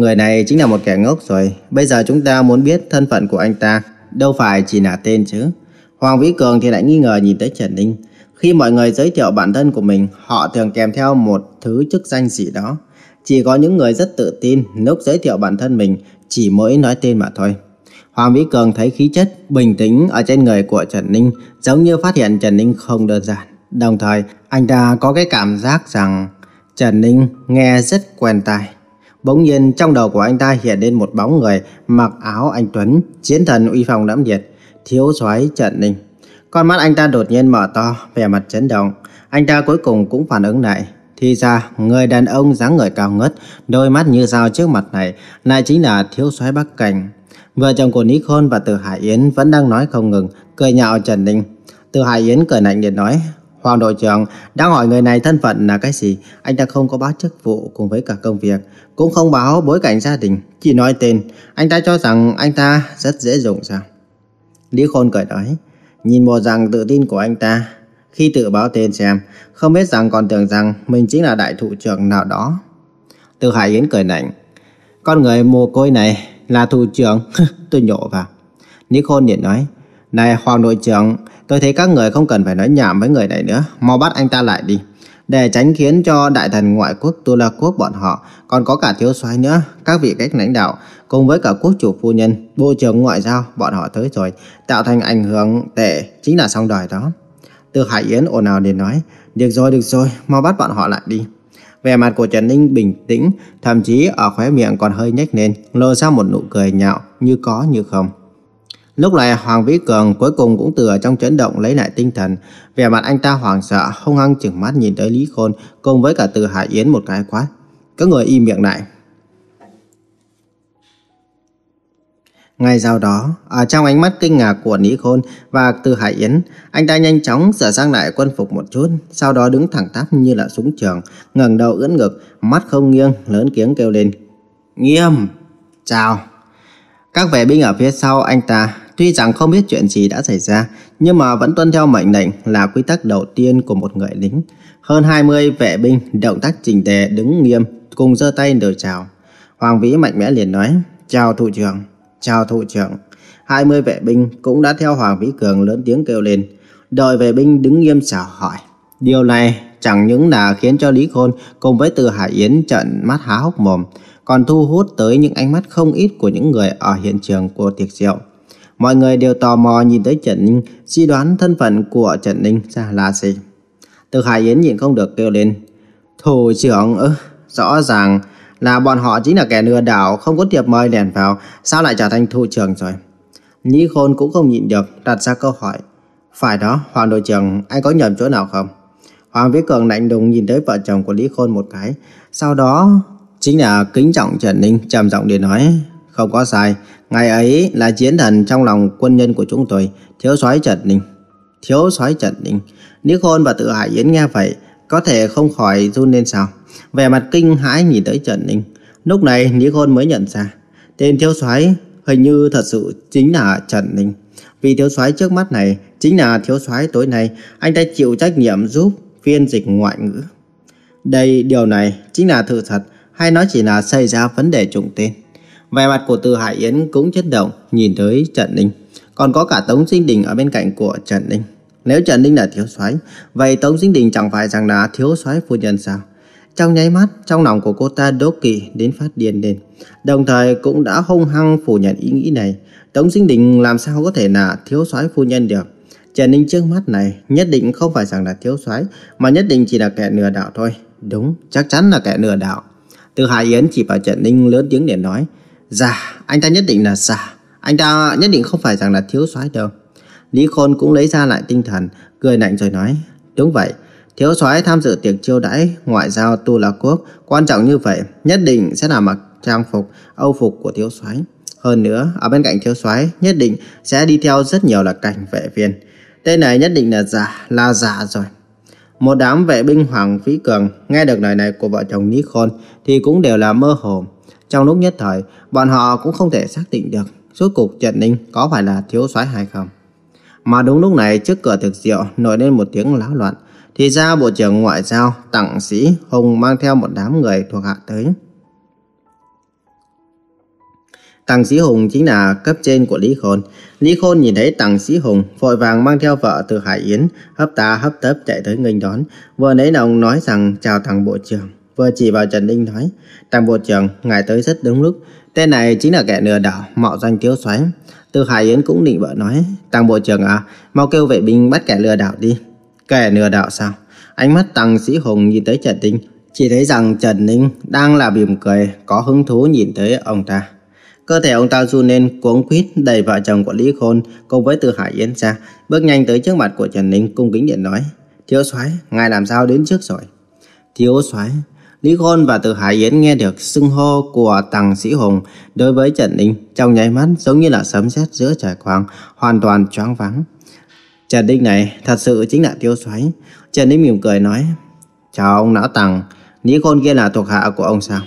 người này chính là một kẻ ngốc rồi, bây giờ chúng ta muốn biết thân phận của anh ta, đâu phải chỉ là tên chứ. Hoàng Vĩ Cường thì lại nghi ngờ nhìn tới Trần Ninh. Khi mọi người giới thiệu bản thân của mình, họ thường kèm theo một thứ chức danh gì đó. Chỉ có những người rất tự tin lúc giới thiệu bản thân mình chỉ mỗi nói tên mà thôi. Hoàng Vĩ Cường thấy khí chất bình tĩnh ở trên người của Trần Ninh giống như phát hiện Trần Ninh không đơn giản. Đồng thời, anh ta có cái cảm giác rằng Trần Ninh nghe rất quen tai. Bỗng nhiên trong đầu của anh ta hiện lên một bóng người mặc áo anh Tuấn, chiến thần uy phong đẫm liệt, thiếu soái Trần Ninh. Con mắt anh ta đột nhiên mở to, vẻ mặt chấn động. Anh ta cuối cùng cũng phản ứng lại. Thì ra, người đàn ông dáng người cao ngất, đôi mắt như dao trước mặt này, lại chính là thiếu soái Bắc Cảnh. Vợ chồng của Nikon và Từ Hải Yến vẫn đang nói không ngừng, cười nhạo Trần Ninh. Từ Hải Yến cười lạnh điện nói, Hoàng đội trưởng đang hỏi người này thân phận là cái gì, anh ta không có báo chức vụ cùng với cả công việc, cũng không báo bối cảnh gia đình, chỉ nói tên, anh ta cho rằng anh ta rất dễ dùng sao? Lý Khôn cười nói, nhìn bộ dạng tự tin của anh ta, khi tự báo tên xem, không biết rằng còn tưởng rằng mình chính là đại thủ trưởng nào đó. Từ Hải Yến cười nảnh, con người mồ côi này là thủ trưởng, tôi nhổ vào. Lý Khôn liền nói, này Hoàng đội trưởng, tôi thấy các người không cần phải nói nhảm với người này nữa, mau bắt anh ta lại đi. Để tránh khiến cho đại thần ngoại quốc Tu La Quốc bọn họ, còn có cả thiếu soái nữa, các vị cách lãnh đạo, cùng với cả quốc chủ phu nhân, bộ trưởng ngoại giao, bọn họ tới rồi, tạo thành ảnh hưởng tệ, chính là xong đời đó. Từ Hải Yến ồn ào liền nói, được rồi, được rồi, mau bắt bọn họ lại đi. Vẻ mặt của Trần Ninh bình tĩnh, thậm chí ở khóe miệng còn hơi nhếch lên, lộ ra một nụ cười nhạo, như có như không. Lúc này Hoàng Vĩ Cường cuối cùng cũng từ ở trong chấn động lấy lại tinh thần. Vẻ mặt anh ta hoảng sợ, hung hăng chừng mắt nhìn tới Lý Khôn cùng với cả từ Hải Yến một cái quát. Các người im miệng lại. Ngay sau đó, ở trong ánh mắt kinh ngạc của Lý Khôn và Từ Hải Yến, anh ta nhanh chóng sửa sang lại quân phục một chút, sau đó đứng thẳng tắp như là súng trường, ngẩng đầu ưỡn ngực, mắt không nghiêng, lớn tiếng kêu lên. Nghiêm! Chào! Các vệ binh ở phía sau anh ta tuy rằng không biết chuyện gì đã xảy ra, nhưng mà vẫn tuân theo mệnh lệnh là quy tắc đầu tiên của một người lính. Hơn 20 vệ binh động tác chỉnh tề đứng nghiêm, cùng giơ tay đều chào. Hoàng Vĩ mạnh mẽ liền nói, chào thủ trưởng, chào thủ trưởng. 20 vệ binh cũng đã theo Hoàng Vĩ Cường lớn tiếng kêu lên. Đội vệ binh đứng nghiêm chào hỏi. Điều này chẳng những là khiến cho Lý Khôn cùng với Từ Hải Yến trận mắt há hốc mồm, còn thu hút tới những ánh mắt không ít của những người ở hiện trường của tiệc rượu. Mọi người đều tò mò nhìn tới Trần Ninh, suy đoán thân phận của Trần Ninh ra là gì. Từ Hải Yến nhìn không được kêu lên. Thủ trưởng ư, rõ ràng là bọn họ chính là kẻ lừa đảo, không có tiệp mời đèn vào, sao lại trở thành thủ trưởng rồi. Nhĩ Khôn cũng không nhịn được, đặt ra câu hỏi. Phải đó, Hoàng đội trưởng, anh có nhầm chỗ nào không? Hoàng Vĩ Cường lạnh đùng nhìn tới vợ chồng của Lý Khôn một cái. Sau đó Chính là kính trọng Trần Ninh, trầm giọng để nói, Không có sai Ngày ấy là chiến thần trong lòng quân nhân của chúng tôi, Thiếu soái Trần Ninh. Thiếu soái Trần Ninh? Nick Khôn và tự Hải Yến nghe vậy, Có thể không khỏi run lên sao? Vẻ mặt kinh hãi nhìn tới Trần Ninh. Lúc này Nick Khôn mới nhận ra, Tên thiếu soái hình như thật sự chính là Trần Ninh. Vì thiếu soái trước mắt này Chính là thiếu soái tối nay, Anh ta chịu trách nhiệm giúp phiên dịch ngoại ngữ. Đây, điều này chính là sự thật hay nó chỉ là xảy ra vấn đề trùng tên. Vẻ mặt của Từ Hải Yến cũng chấn động nhìn tới Trần Ninh. Còn có cả Tống Sinh Đình ở bên cạnh của Trần Ninh. Nếu Trần Ninh là thiếu soái, vậy Tống Sinh Đình chẳng phải rằng là thiếu soái phu nhân sao? Trong nháy mắt, trong lòng của cô ta đố kỵ đến phát điên lên. Đồng thời cũng đã hung hăng phủ nhận ý nghĩ này. Tống Sinh Đình làm sao có thể là thiếu soái phu nhân được? Trần Ninh trước mắt này nhất định không phải rằng là thiếu soái, mà nhất định chỉ là kẻ nửa đạo thôi. Đúng, chắc chắn là kẻ nửa đạo. Từ Hải Yến chỉ vào Trần Ninh lớn tiếng để nói, Dạ, anh ta nhất định là giả. Anh ta nhất định không phải rằng là thiếu soái đâu. Lý Khôn cũng lấy ra lại tinh thần, cười lạnh rồi nói, Đúng vậy, thiếu soái tham dự tiệc chiêu đãi ngoại giao tu la quốc quan trọng như vậy, nhất định sẽ là mặc trang phục, âu phục của thiếu soái. Hơn nữa, ở bên cạnh thiếu soái nhất định sẽ đi theo rất nhiều là cảnh vệ viên. Tên này nhất định là giả, là giả rồi. Một đám vệ binh Hoàng Vĩ Cường nghe được lời này của vợ chồng Ní Khôn thì cũng đều là mơ hồ. Trong lúc nhất thời, bọn họ cũng không thể xác định được rốt cục Trần Ninh có phải là thiếu soái hay không. Mà đúng lúc này trước cửa thực diệu nổi lên một tiếng láo loạn. Thì ra Bộ trưởng Ngoại giao Tặng Sĩ Hùng mang theo một đám người thuộc hạ tới. Tằng Sĩ Hùng chính là cấp trên của Lý Khôn. Lý Khôn nhìn thấy Tằng Sĩ Hùng vội vàng mang theo vợ từ Hải Yến, hấp ta hấp tấp chạy tới nghênh đón. Vừa nãy ông nói rằng chào Tằng Bộ trưởng, vừa chỉ vào Trần Ninh nói, Tằng Bộ trưởng, ngài tới rất đúng lúc. Tên này chính là kẻ lừa đảo, mạo danh thiếu soái. Từ Hải Yến cũng định vợ nói, Tằng Bộ trưởng à, mau kêu vệ binh bắt kẻ lừa đảo đi. Kẻ lừa đảo sao? Ánh mắt Tằng Sĩ Hùng nhìn tới Trần Ninh, chỉ thấy rằng Trần Ninh đang là bìm cười, có hứng thú nhìn tới ông ta. Cơ thể ông ta run lên cuống quýt đẩy vợ chồng của Lý Khôn cùng với Từ Hải Yến ra, bước nhanh tới trước mặt của Trần Ninh cung kính điện nói: "Thiếu soái, ngài làm sao đến trước rồi?" "Thiếu soái?" Lý Khôn và Từ Hải Yến nghe được xưng hô của Tằng Sĩ Hùng đối với Trần Ninh trong nháy mắt giống như là sấm sét giữa trời quang, hoàn toàn choáng váng. Trần Ninh này thật sự chính là thiếu soái. Trần Ninh mỉm cười nói: "Chào ông lão Tằng, Lý Khôn kia là thuộc hạ của ông sao?"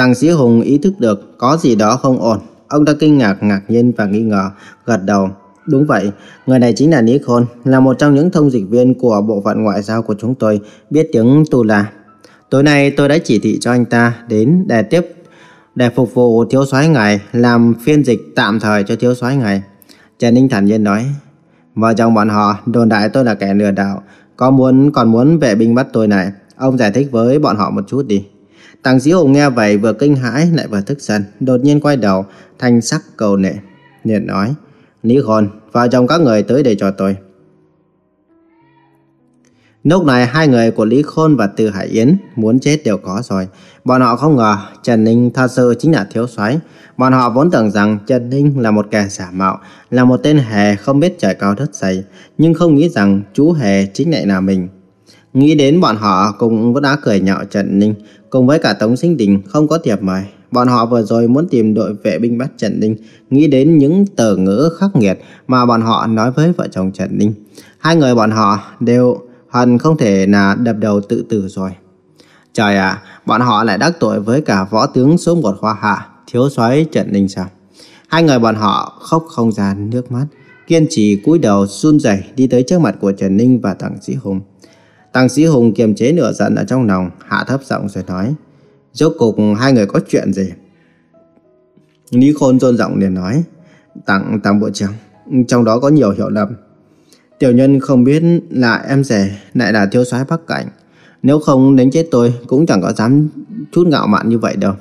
Tàng Sĩ Hùng ý thức được có gì đó không ổn. Ông ta kinh ngạc, ngạc nhiên và nghi ngờ, gật đầu. Đúng vậy, người này chính là Ní là một trong những thông dịch viên của bộ phận ngoại giao của chúng tôi, biết tiếng Tu La. Tối nay tôi đã chỉ thị cho anh ta đến để tiếp để phục vụ thiếu soái ngài làm phiên dịch tạm thời cho thiếu soái ngài. Trần Ninh thản nhiên nói, vợ chồng bọn họ đồn đại tôi là kẻ lừa đảo, có muốn còn muốn vệ binh bắt tôi này, ông giải thích với bọn họ một chút đi. Tàng Dĩ Hùng nghe vậy vừa kinh hãi lại vừa tức giận, đột nhiên quay đầu, thanh sắc cầu nệ, liền nói: "Lý Khôn, vợ chồng các người tới đây cho tôi." Lúc này hai người của Lý Khôn và Từ Hải Yến muốn chết đều có rồi. Bọn họ không ngờ Trần Ninh thật sự chính là thiếu soái. Bọn họ vốn tưởng rằng Trần Ninh là một kẻ giả mạo, là một tên hề không biết trời cao đất dày, nhưng không nghĩ rằng chú hề chính lại là mình. Nghĩ đến bọn họ cũng đã cười nhạo Trần Ninh, cùng với cả Tống Sinh Đình không có tiệp mời. Bọn họ vừa rồi muốn tìm đội vệ binh bắt Trần Ninh, nghĩ đến những từ ngữ khắc nghiệt mà bọn họ nói với vợ chồng Trần Ninh. Hai người bọn họ đều hận không thể là đập đầu tự tử rồi. Trời ạ, bọn họ lại đắc tội với cả võ tướng số một hoa hạ, thiếu soái Trần Ninh sao? Hai người bọn họ khóc không ra nước mắt, kiên trì cúi đầu run rẩy đi tới trước mặt của Trần Ninh và Tặng Sĩ Hùng. Tăng Sĩ Hùng kiềm chế nửa giận ở trong lòng, hạ thấp giọng rồi nói. Rốt cục hai người có chuyện gì? Lý Khôn rôn giọng liền nói. Tặng Tăng Bộ trưởng, trong đó có nhiều hiểu lầm. Tiểu nhân không biết là em rể lại là thiếu soái Bắc Cảnh. Nếu không đánh chết tôi cũng chẳng có dám chút ngạo mạn như vậy đâu.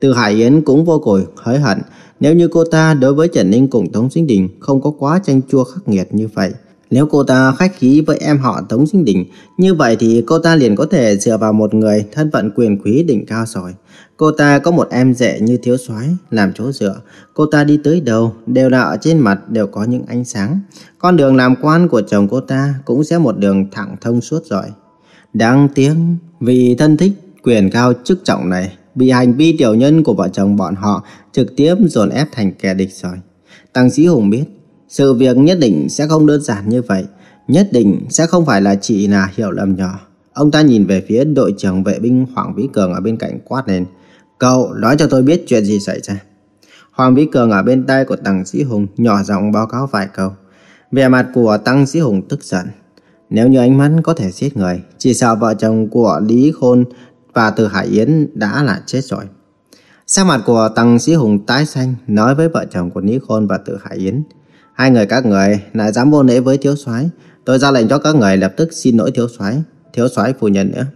Từ Hải Yến cũng vô cùng hối hận nếu như cô ta đối với Trần Ninh cùng Tống Sinh Đình không có quá tranh chua khắc nghiệt như vậy. Nếu cô ta khách khí với em họ Tống Sinh Đình, như vậy thì cô ta liền có thể dựa vào một người thân phận quyền quý đỉnh cao rồi. Cô ta có một em rể như thiếu soái làm chỗ dựa. Cô ta đi tới đâu đều là ở trên mặt đều có những ánh sáng. Con đường làm quan của chồng cô ta cũng sẽ một đường thẳng thông suốt rồi. Đáng tiếng vì thân thích quyền cao chức trọng này bị hành vi tiểu nhân của vợ chồng bọn họ trực tiếp dồn ép thành kẻ địch rồi. Tăng Sĩ Hùng biết sự việc nhất định sẽ không đơn giản như vậy, nhất định sẽ không phải là chỉ là hiểu lầm nhỏ. Ông ta nhìn về phía đội trưởng vệ binh Hoàng Vĩ Cường ở bên cạnh quát lên. Cậu nói cho tôi biết chuyện gì xảy ra. Hoàng Vĩ Cường ở bên tay của Tăng Sĩ Hùng nhỏ giọng báo cáo vài câu. Vẻ mặt của Tăng Sĩ Hùng tức giận. Nếu như ánh mắt có thể giết người, chỉ sợ vợ chồng của Lý Khôn và Từ Hải Yến đã là chết rồi. Sắc mặt của Tăng Sĩ Hùng tái xanh nói với vợ chồng của Lý Khôn và Từ Hải Yến. Hai người các người lại dám vô lễ với thiếu soái, tôi ra lệnh cho các người lập tức xin lỗi thiếu soái, thiếu soái phu nhân nữa.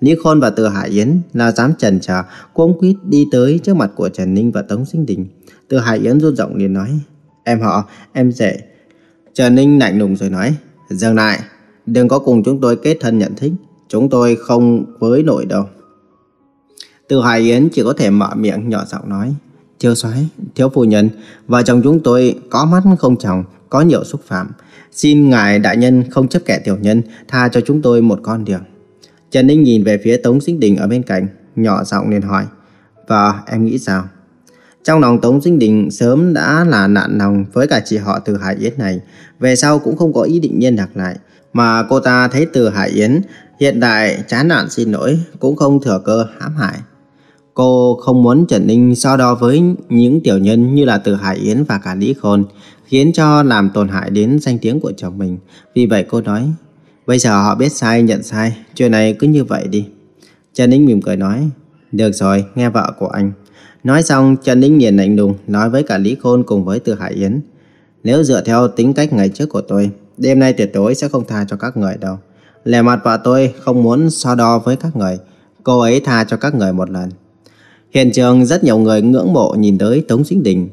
Lý Khôn và Từ Hải Yến là dám chần chờ, cuống quýt đi tới trước mặt của Trần Ninh và Tống Sinh Đình. Từ Hải Yến run giọng liền nói, em họ, em rể. Trần Ninh lạnh lùng rồi nói, dừng lại, đừng có cùng chúng tôi kết thân nhận thích, chúng tôi không với nổi đâu. Từ Hải Yến chỉ có thể mở miệng nhỏ giọng nói, thiếu soái, thiếu phu nhân, vợ chồng chúng tôi có mắt không chồng, có nhiều xúc phạm. Xin ngài đại nhân không chấp kẻ tiểu nhân, tha cho chúng tôi một con đường. Trần Ninh nhìn về phía Tống Sinh Đình ở bên cạnh, nhỏ giọng liền hỏi, và em nghĩ sao? Trong lòng Tống Sinh Đình sớm đã là nạn lòng với cả chị họ từ Hải Yến này, về sau cũng không có ý định liên lạc lại. Mà cô ta thấy từ Hải Yến hiện tại chán nản xin lỗi, cũng không thừa cơ hãm hại. Cô không muốn Trần Ninh so đo với những tiểu nhân như là từ Hải Yến và cả Lý Khôn, khiến cho làm tổn hại đến danh tiếng của chồng mình. Vì vậy cô nói, bây giờ họ biết sai nhận sai, chuyện này cứ như vậy đi. Trần Ninh mỉm cười nói, được rồi, nghe vợ của anh. Nói xong, Trần Ninh liền lạnh lùng nói với cả Lý Khôn cùng với Từ Hải Yến. Nếu dựa theo tính cách ngày trước của tôi, đêm nay tuyệt đối sẽ không tha cho các người đâu. Lẻ mặt vợ tôi không muốn so đo với các người, cô ấy tha cho các người một lần. Hiện trường rất nhiều người ngưỡng mộ nhìn tới Tống Sinh Đình.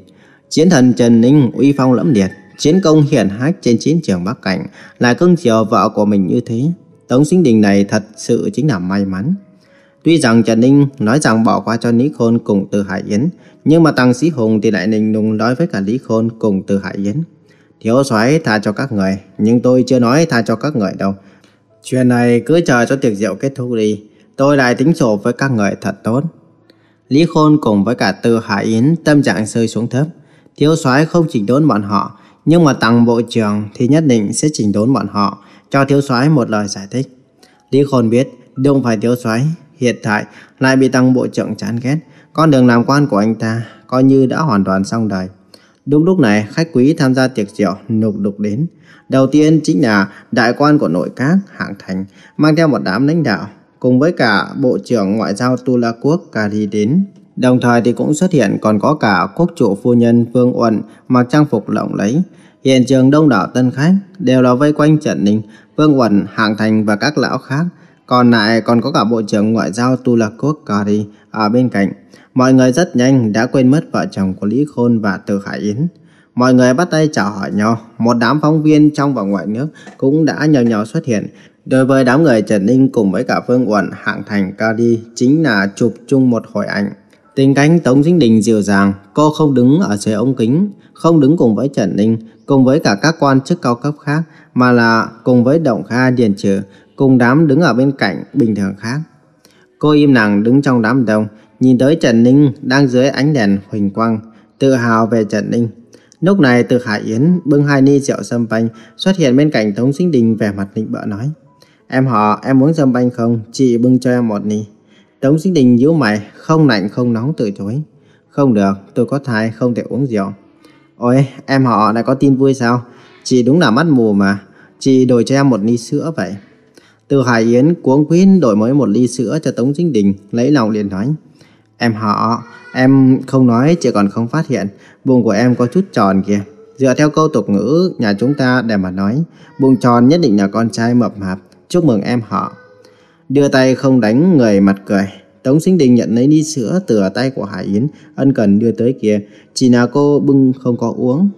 Chiến thần Trần Ninh uy phong lẫm liệt, chiến công hiển hách trên chiến trường Bắc Cảnh, lại cưng chiều vợ của mình như thế. Tống Sinh Đình này thật sự chính là may mắn. Tuy rằng Trần Ninh nói rằng bỏ qua cho Lý Khôn cùng Từ Hải Yến, nhưng mà Tăng Sĩ Hùng thì lại nình nùng nói với cả Lý Khôn cùng Từ Hải Yến. Thiếu soái tha cho các người, nhưng tôi chưa nói tha cho các người đâu. Chuyện này cứ chờ cho tiệc rượu kết thúc đi, tôi lại tính sổ với các người thật tốt. Lý Khôn cùng với cả Từ Hải Yến tâm trạng rơi xuống thấp. Thiếu soái không chỉnh đốn bọn họ, nhưng mà Tăng Bộ trưởng thì nhất định sẽ chỉnh đốn bọn họ, cho thiếu soái một lời giải thích. Lý Khôn biết, không phải thiếu soái hiện tại lại bị Tăng Bộ trưởng chán ghét, con đường làm quan của anh ta coi như đã hoàn toàn xong đời. Đúng lúc này, khách quý tham gia tiệc rượu nục đục đến. Đầu tiên chính là đại quan của nội các Hạng Thành mang theo một đám lãnh đạo cùng với cả Bộ trưởng Ngoại giao Tula Quốc Kari đến. Đồng thời thì cũng xuất hiện còn có cả quốc chủ phu nhân Vương Uẩn mặc trang phục lộng lẫy. Hiện trường đông đảo tân khách đều là vây quanh Trần Ninh, Vương Uẩn, Hạng Thành và các lão khác. Còn lại còn có cả Bộ trưởng Ngoại giao Tula Quốc Kari ở bên cạnh. Mọi người rất nhanh đã quên mất vợ chồng của Lý Khôn và Từ Hải Yến. Mọi người bắt tay chào hỏi nhau, một đám phóng viên trong và ngoài nước cũng đã nhào nhào xuất hiện. Đối với đám người Trần Ninh cùng với cả Phương Uẩn, Hạng Thành, Ca Đi chính là chụp chung một hồi ảnh. Tình cảnh Tống Dinh Đình dịu dàng, cô không đứng ở dưới ống kính, không đứng cùng với Trần Ninh, cùng với cả các quan chức cao cấp khác, mà là cùng với Động Kha Điền Trừ, cùng đám đứng ở bên cạnh bình thường khác. Cô im lặng đứng trong đám đông, nhìn tới Trần Ninh đang dưới ánh đèn huỳnh quang, tự hào về Trần Ninh. Lúc này từ Hải Yến bưng hai ly rượu sâm panh xuất hiện bên cạnh Tống Sinh Đình vẻ mặt định bỡ nói. Em họ, em muốn dâm banh không? Chị bưng cho em một ly. Tống Sinh Đình nhíu mày, không lạnh không nóng từ chối. Không được, tôi có thai, không thể uống rượu. Ôi, em họ lại có tin vui sao? Chị đúng là mắt mù mà. Chị đổi cho em một ly sữa vậy. Từ Hải Yến cuống quýt đổi mới một ly sữa cho Tống Sinh Đình, lấy lòng liền nói. Em họ, em không nói chị còn không phát hiện, bụng của em có chút tròn kìa. Dựa theo câu tục ngữ nhà chúng ta để mà nói, bụng tròn nhất định là con trai mập mạp, chúc mừng em họ. Đưa tay không đánh người mặt cười, Tống Sinh Đình nhận lấy ly sữa từ tay của Hải Yến, ân cần đưa tới kia, chỉ là cô bưng không có uống.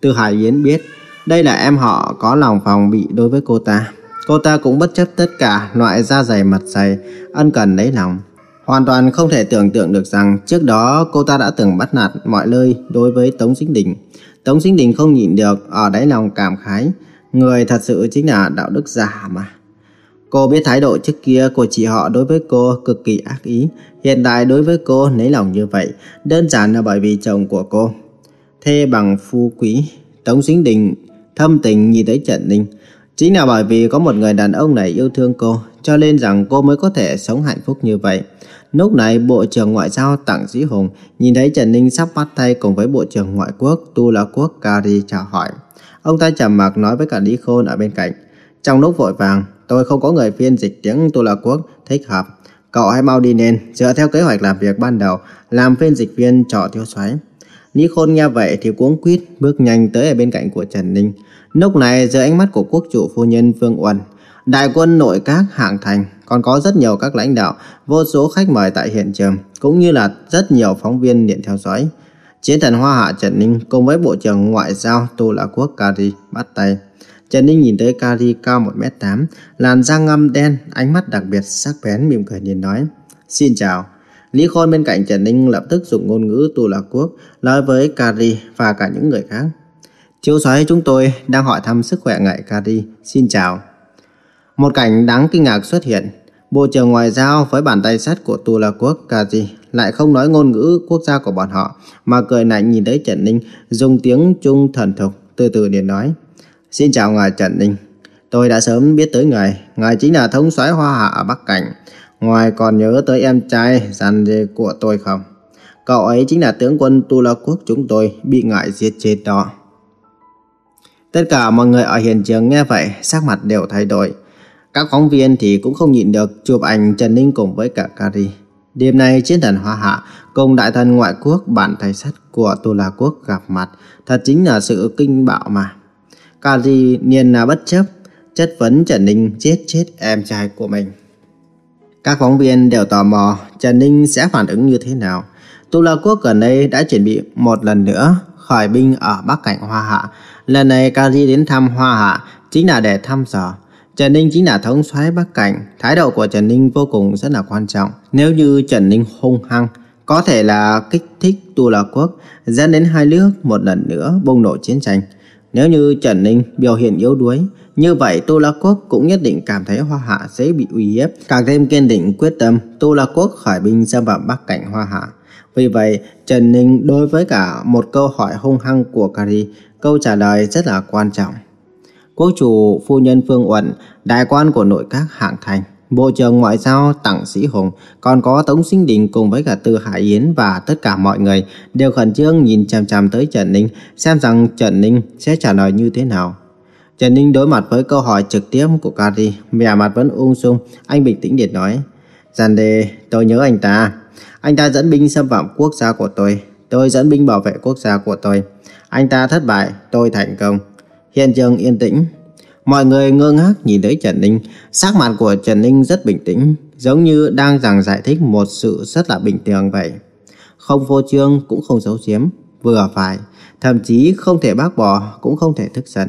Từ Hải Yến biết, đây là em họ có lòng phòng bị đối với cô ta. Cô ta cũng bất chấp tất cả loại da dày mặt dày, ân cần lấy lòng. Hoàn toàn không thể tưởng tượng được rằng trước đó cô ta đã từng bắt nạt mọi nơi đối với Tống Sinh Đình. Tống Sinh Đình không nhịn được ở đáy lòng cảm khái. Người thật sự chính là đạo đức giả mà. Cô biết thái độ trước kia của chị họ đối với cô cực kỳ ác ý. Hiện tại đối với cô nấy lòng như vậy, đơn giản là bởi vì chồng của cô. Thê bằng phu quý, Tống Sinh Đình thâm tình nhìn tới Trần Ninh. Chính là bởi vì có một người đàn ông này yêu thương cô, cho nên rằng cô mới có thể sống hạnh phúc như vậy. Lúc này Bộ trưởng Ngoại giao Tặng Sĩ Hùng nhìn thấy Trần Ninh sắp bắt tay cùng với Bộ trưởng Ngoại quốc Tu La Quốc Kari chào hỏi. Ông ta trầm mặc nói với cả Lý Khôn ở bên cạnh. Trong lúc vội vàng, tôi không có người phiên dịch tiếng Tu La Quốc thích hợp. Cậu hãy mau đi nên, dựa theo kế hoạch làm việc ban đầu, làm phiên dịch viên trọ tiêu xoáy. Lý Khôn nghe vậy thì cuống quýt bước nhanh tới ở bên cạnh của Trần Ninh. Lúc này dưới ánh mắt của quốc chủ phu nhân Phương Uẩn, đại quân nội các hạng thành, còn có rất nhiều các lãnh đạo, vô số khách mời tại hiện trường, cũng như là rất nhiều phóng viên điện theo dõi. Chiến thần Hoa Hạ Trần Ninh cùng với Bộ trưởng Ngoại giao Tu La Quốc Kari bắt tay. Trần Ninh nhìn thấy Kari cao 1m8, làn da ngăm đen, ánh mắt đặc biệt sắc bén mỉm cười nhìn nói. Xin chào. Lý Khôn bên cạnh Trần Ninh lập tức dùng ngôn ngữ Tu Lạ Quốc nói với Kari và cả những người khác. Chiếu xoáy chúng tôi đang hỏi thăm sức khỏe ngại Kari. Xin chào. Một cảnh đáng kinh ngạc xuất hiện. Bộ trưởng Ngoại giao với bàn tay sắt của Tu La Quốc Kazi lại không nói ngôn ngữ quốc gia của bọn họ, mà cười lạnh nhìn thấy Trần Ninh dùng tiếng Trung thần thục từ từ điện nói. Xin chào ngài Trần Ninh. Tôi đã sớm biết tới ngài, ngài chính là thống soái Hoa Hạ ở Bắc Cảnh. Ngoài còn nhớ tới em trai dàn Dê của tôi không? Cậu ấy chính là tướng quân Tu La Quốc chúng tôi bị ngài giết chết đó. Tất cả mọi người ở hiện trường nghe vậy, sắc mặt đều thay đổi. Các phóng viên thì cũng không nhịn được chụp ảnh Trần Ninh cùng với cả Kari. Đêm nay chiến thần Hoa Hạ cùng đại thần ngoại quốc bản thầy sắt của Tu La Quốc gặp mặt, thật chính là sự kinh bạo mà. Kali niên là bất chấp, chất vấn Trần Ninh chết chết em trai của mình. Các phóng viên đều tò mò Trần Ninh sẽ phản ứng như thế nào. Tu La Quốc gần đây đã chuẩn bị một lần nữa khởi binh ở Bắc Cảnh Hoa Hạ. Lần này Kali đến thăm Hoa Hạ chính là để thăm dò Trần Ninh chính là thống soái Bắc Cảnh, thái độ của Trần Ninh vô cùng rất là quan trọng. Nếu như Trần Ninh hung hăng, có thể là kích thích Tu La Quốc, dẫn đến hai nước một lần nữa bùng nổ chiến tranh. Nếu như Trần Ninh biểu hiện yếu đuối, như vậy Tô La Quốc cũng nhất định cảm thấy Hoa Hạ sẽ bị uy hiếp, càng thêm kiên định quyết tâm Tô La Quốc khởi binh xâm phạm Bắc Cảnh Hoa Hạ. Vì vậy, Trần Ninh đối với cả một câu hỏi hung hăng của Kari, câu trả lời rất là quan trọng. Quốc chủ phu nhân Phương Uẩn, đại quan của nội các hạng thành, Bộ trưởng Ngoại giao Tặng Sĩ Hùng, còn có Tống Sinh Đình cùng với cả Tư Hải Yến và tất cả mọi người đều khẩn trương nhìn chằm chằm tới Trần Ninh, xem rằng Trần Ninh sẽ trả lời như thế nào. Trần Ninh đối mặt với câu hỏi trực tiếp của Kari, vẻ mặt vẫn ung dung, anh bình tĩnh điệt nói. Giàn đề, tôi nhớ anh ta. Anh ta dẫn binh xâm phạm quốc gia của tôi, tôi dẫn binh bảo vệ quốc gia của tôi. Anh ta thất bại, tôi thành công. Hiện trường yên tĩnh. Mọi người ngơ ngác nhìn thấy Trần Ninh. Sắc mặt của Trần Ninh rất bình tĩnh, giống như đang giảng giải thích một sự rất là bình thường vậy. Không vô trương cũng không giấu giếm, vừa phải, thậm chí không thể bác bỏ cũng không thể thức giận.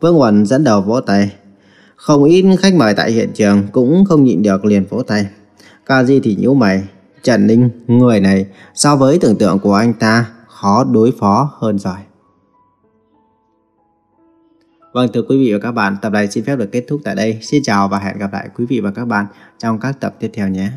Vương Uẩn dẫn đầu vỗ tay. Không ít khách mời tại hiện trường cũng không nhịn được liền vỗ tay. Ca Di thì nhíu mày. Trần Ninh, người này so với tưởng tượng của anh ta khó đối phó hơn rồi. Vâng thưa quý vị và các bạn, tập này xin phép được kết thúc tại đây. Xin chào và hẹn gặp lại quý vị và các bạn trong các tập tiếp theo nhé.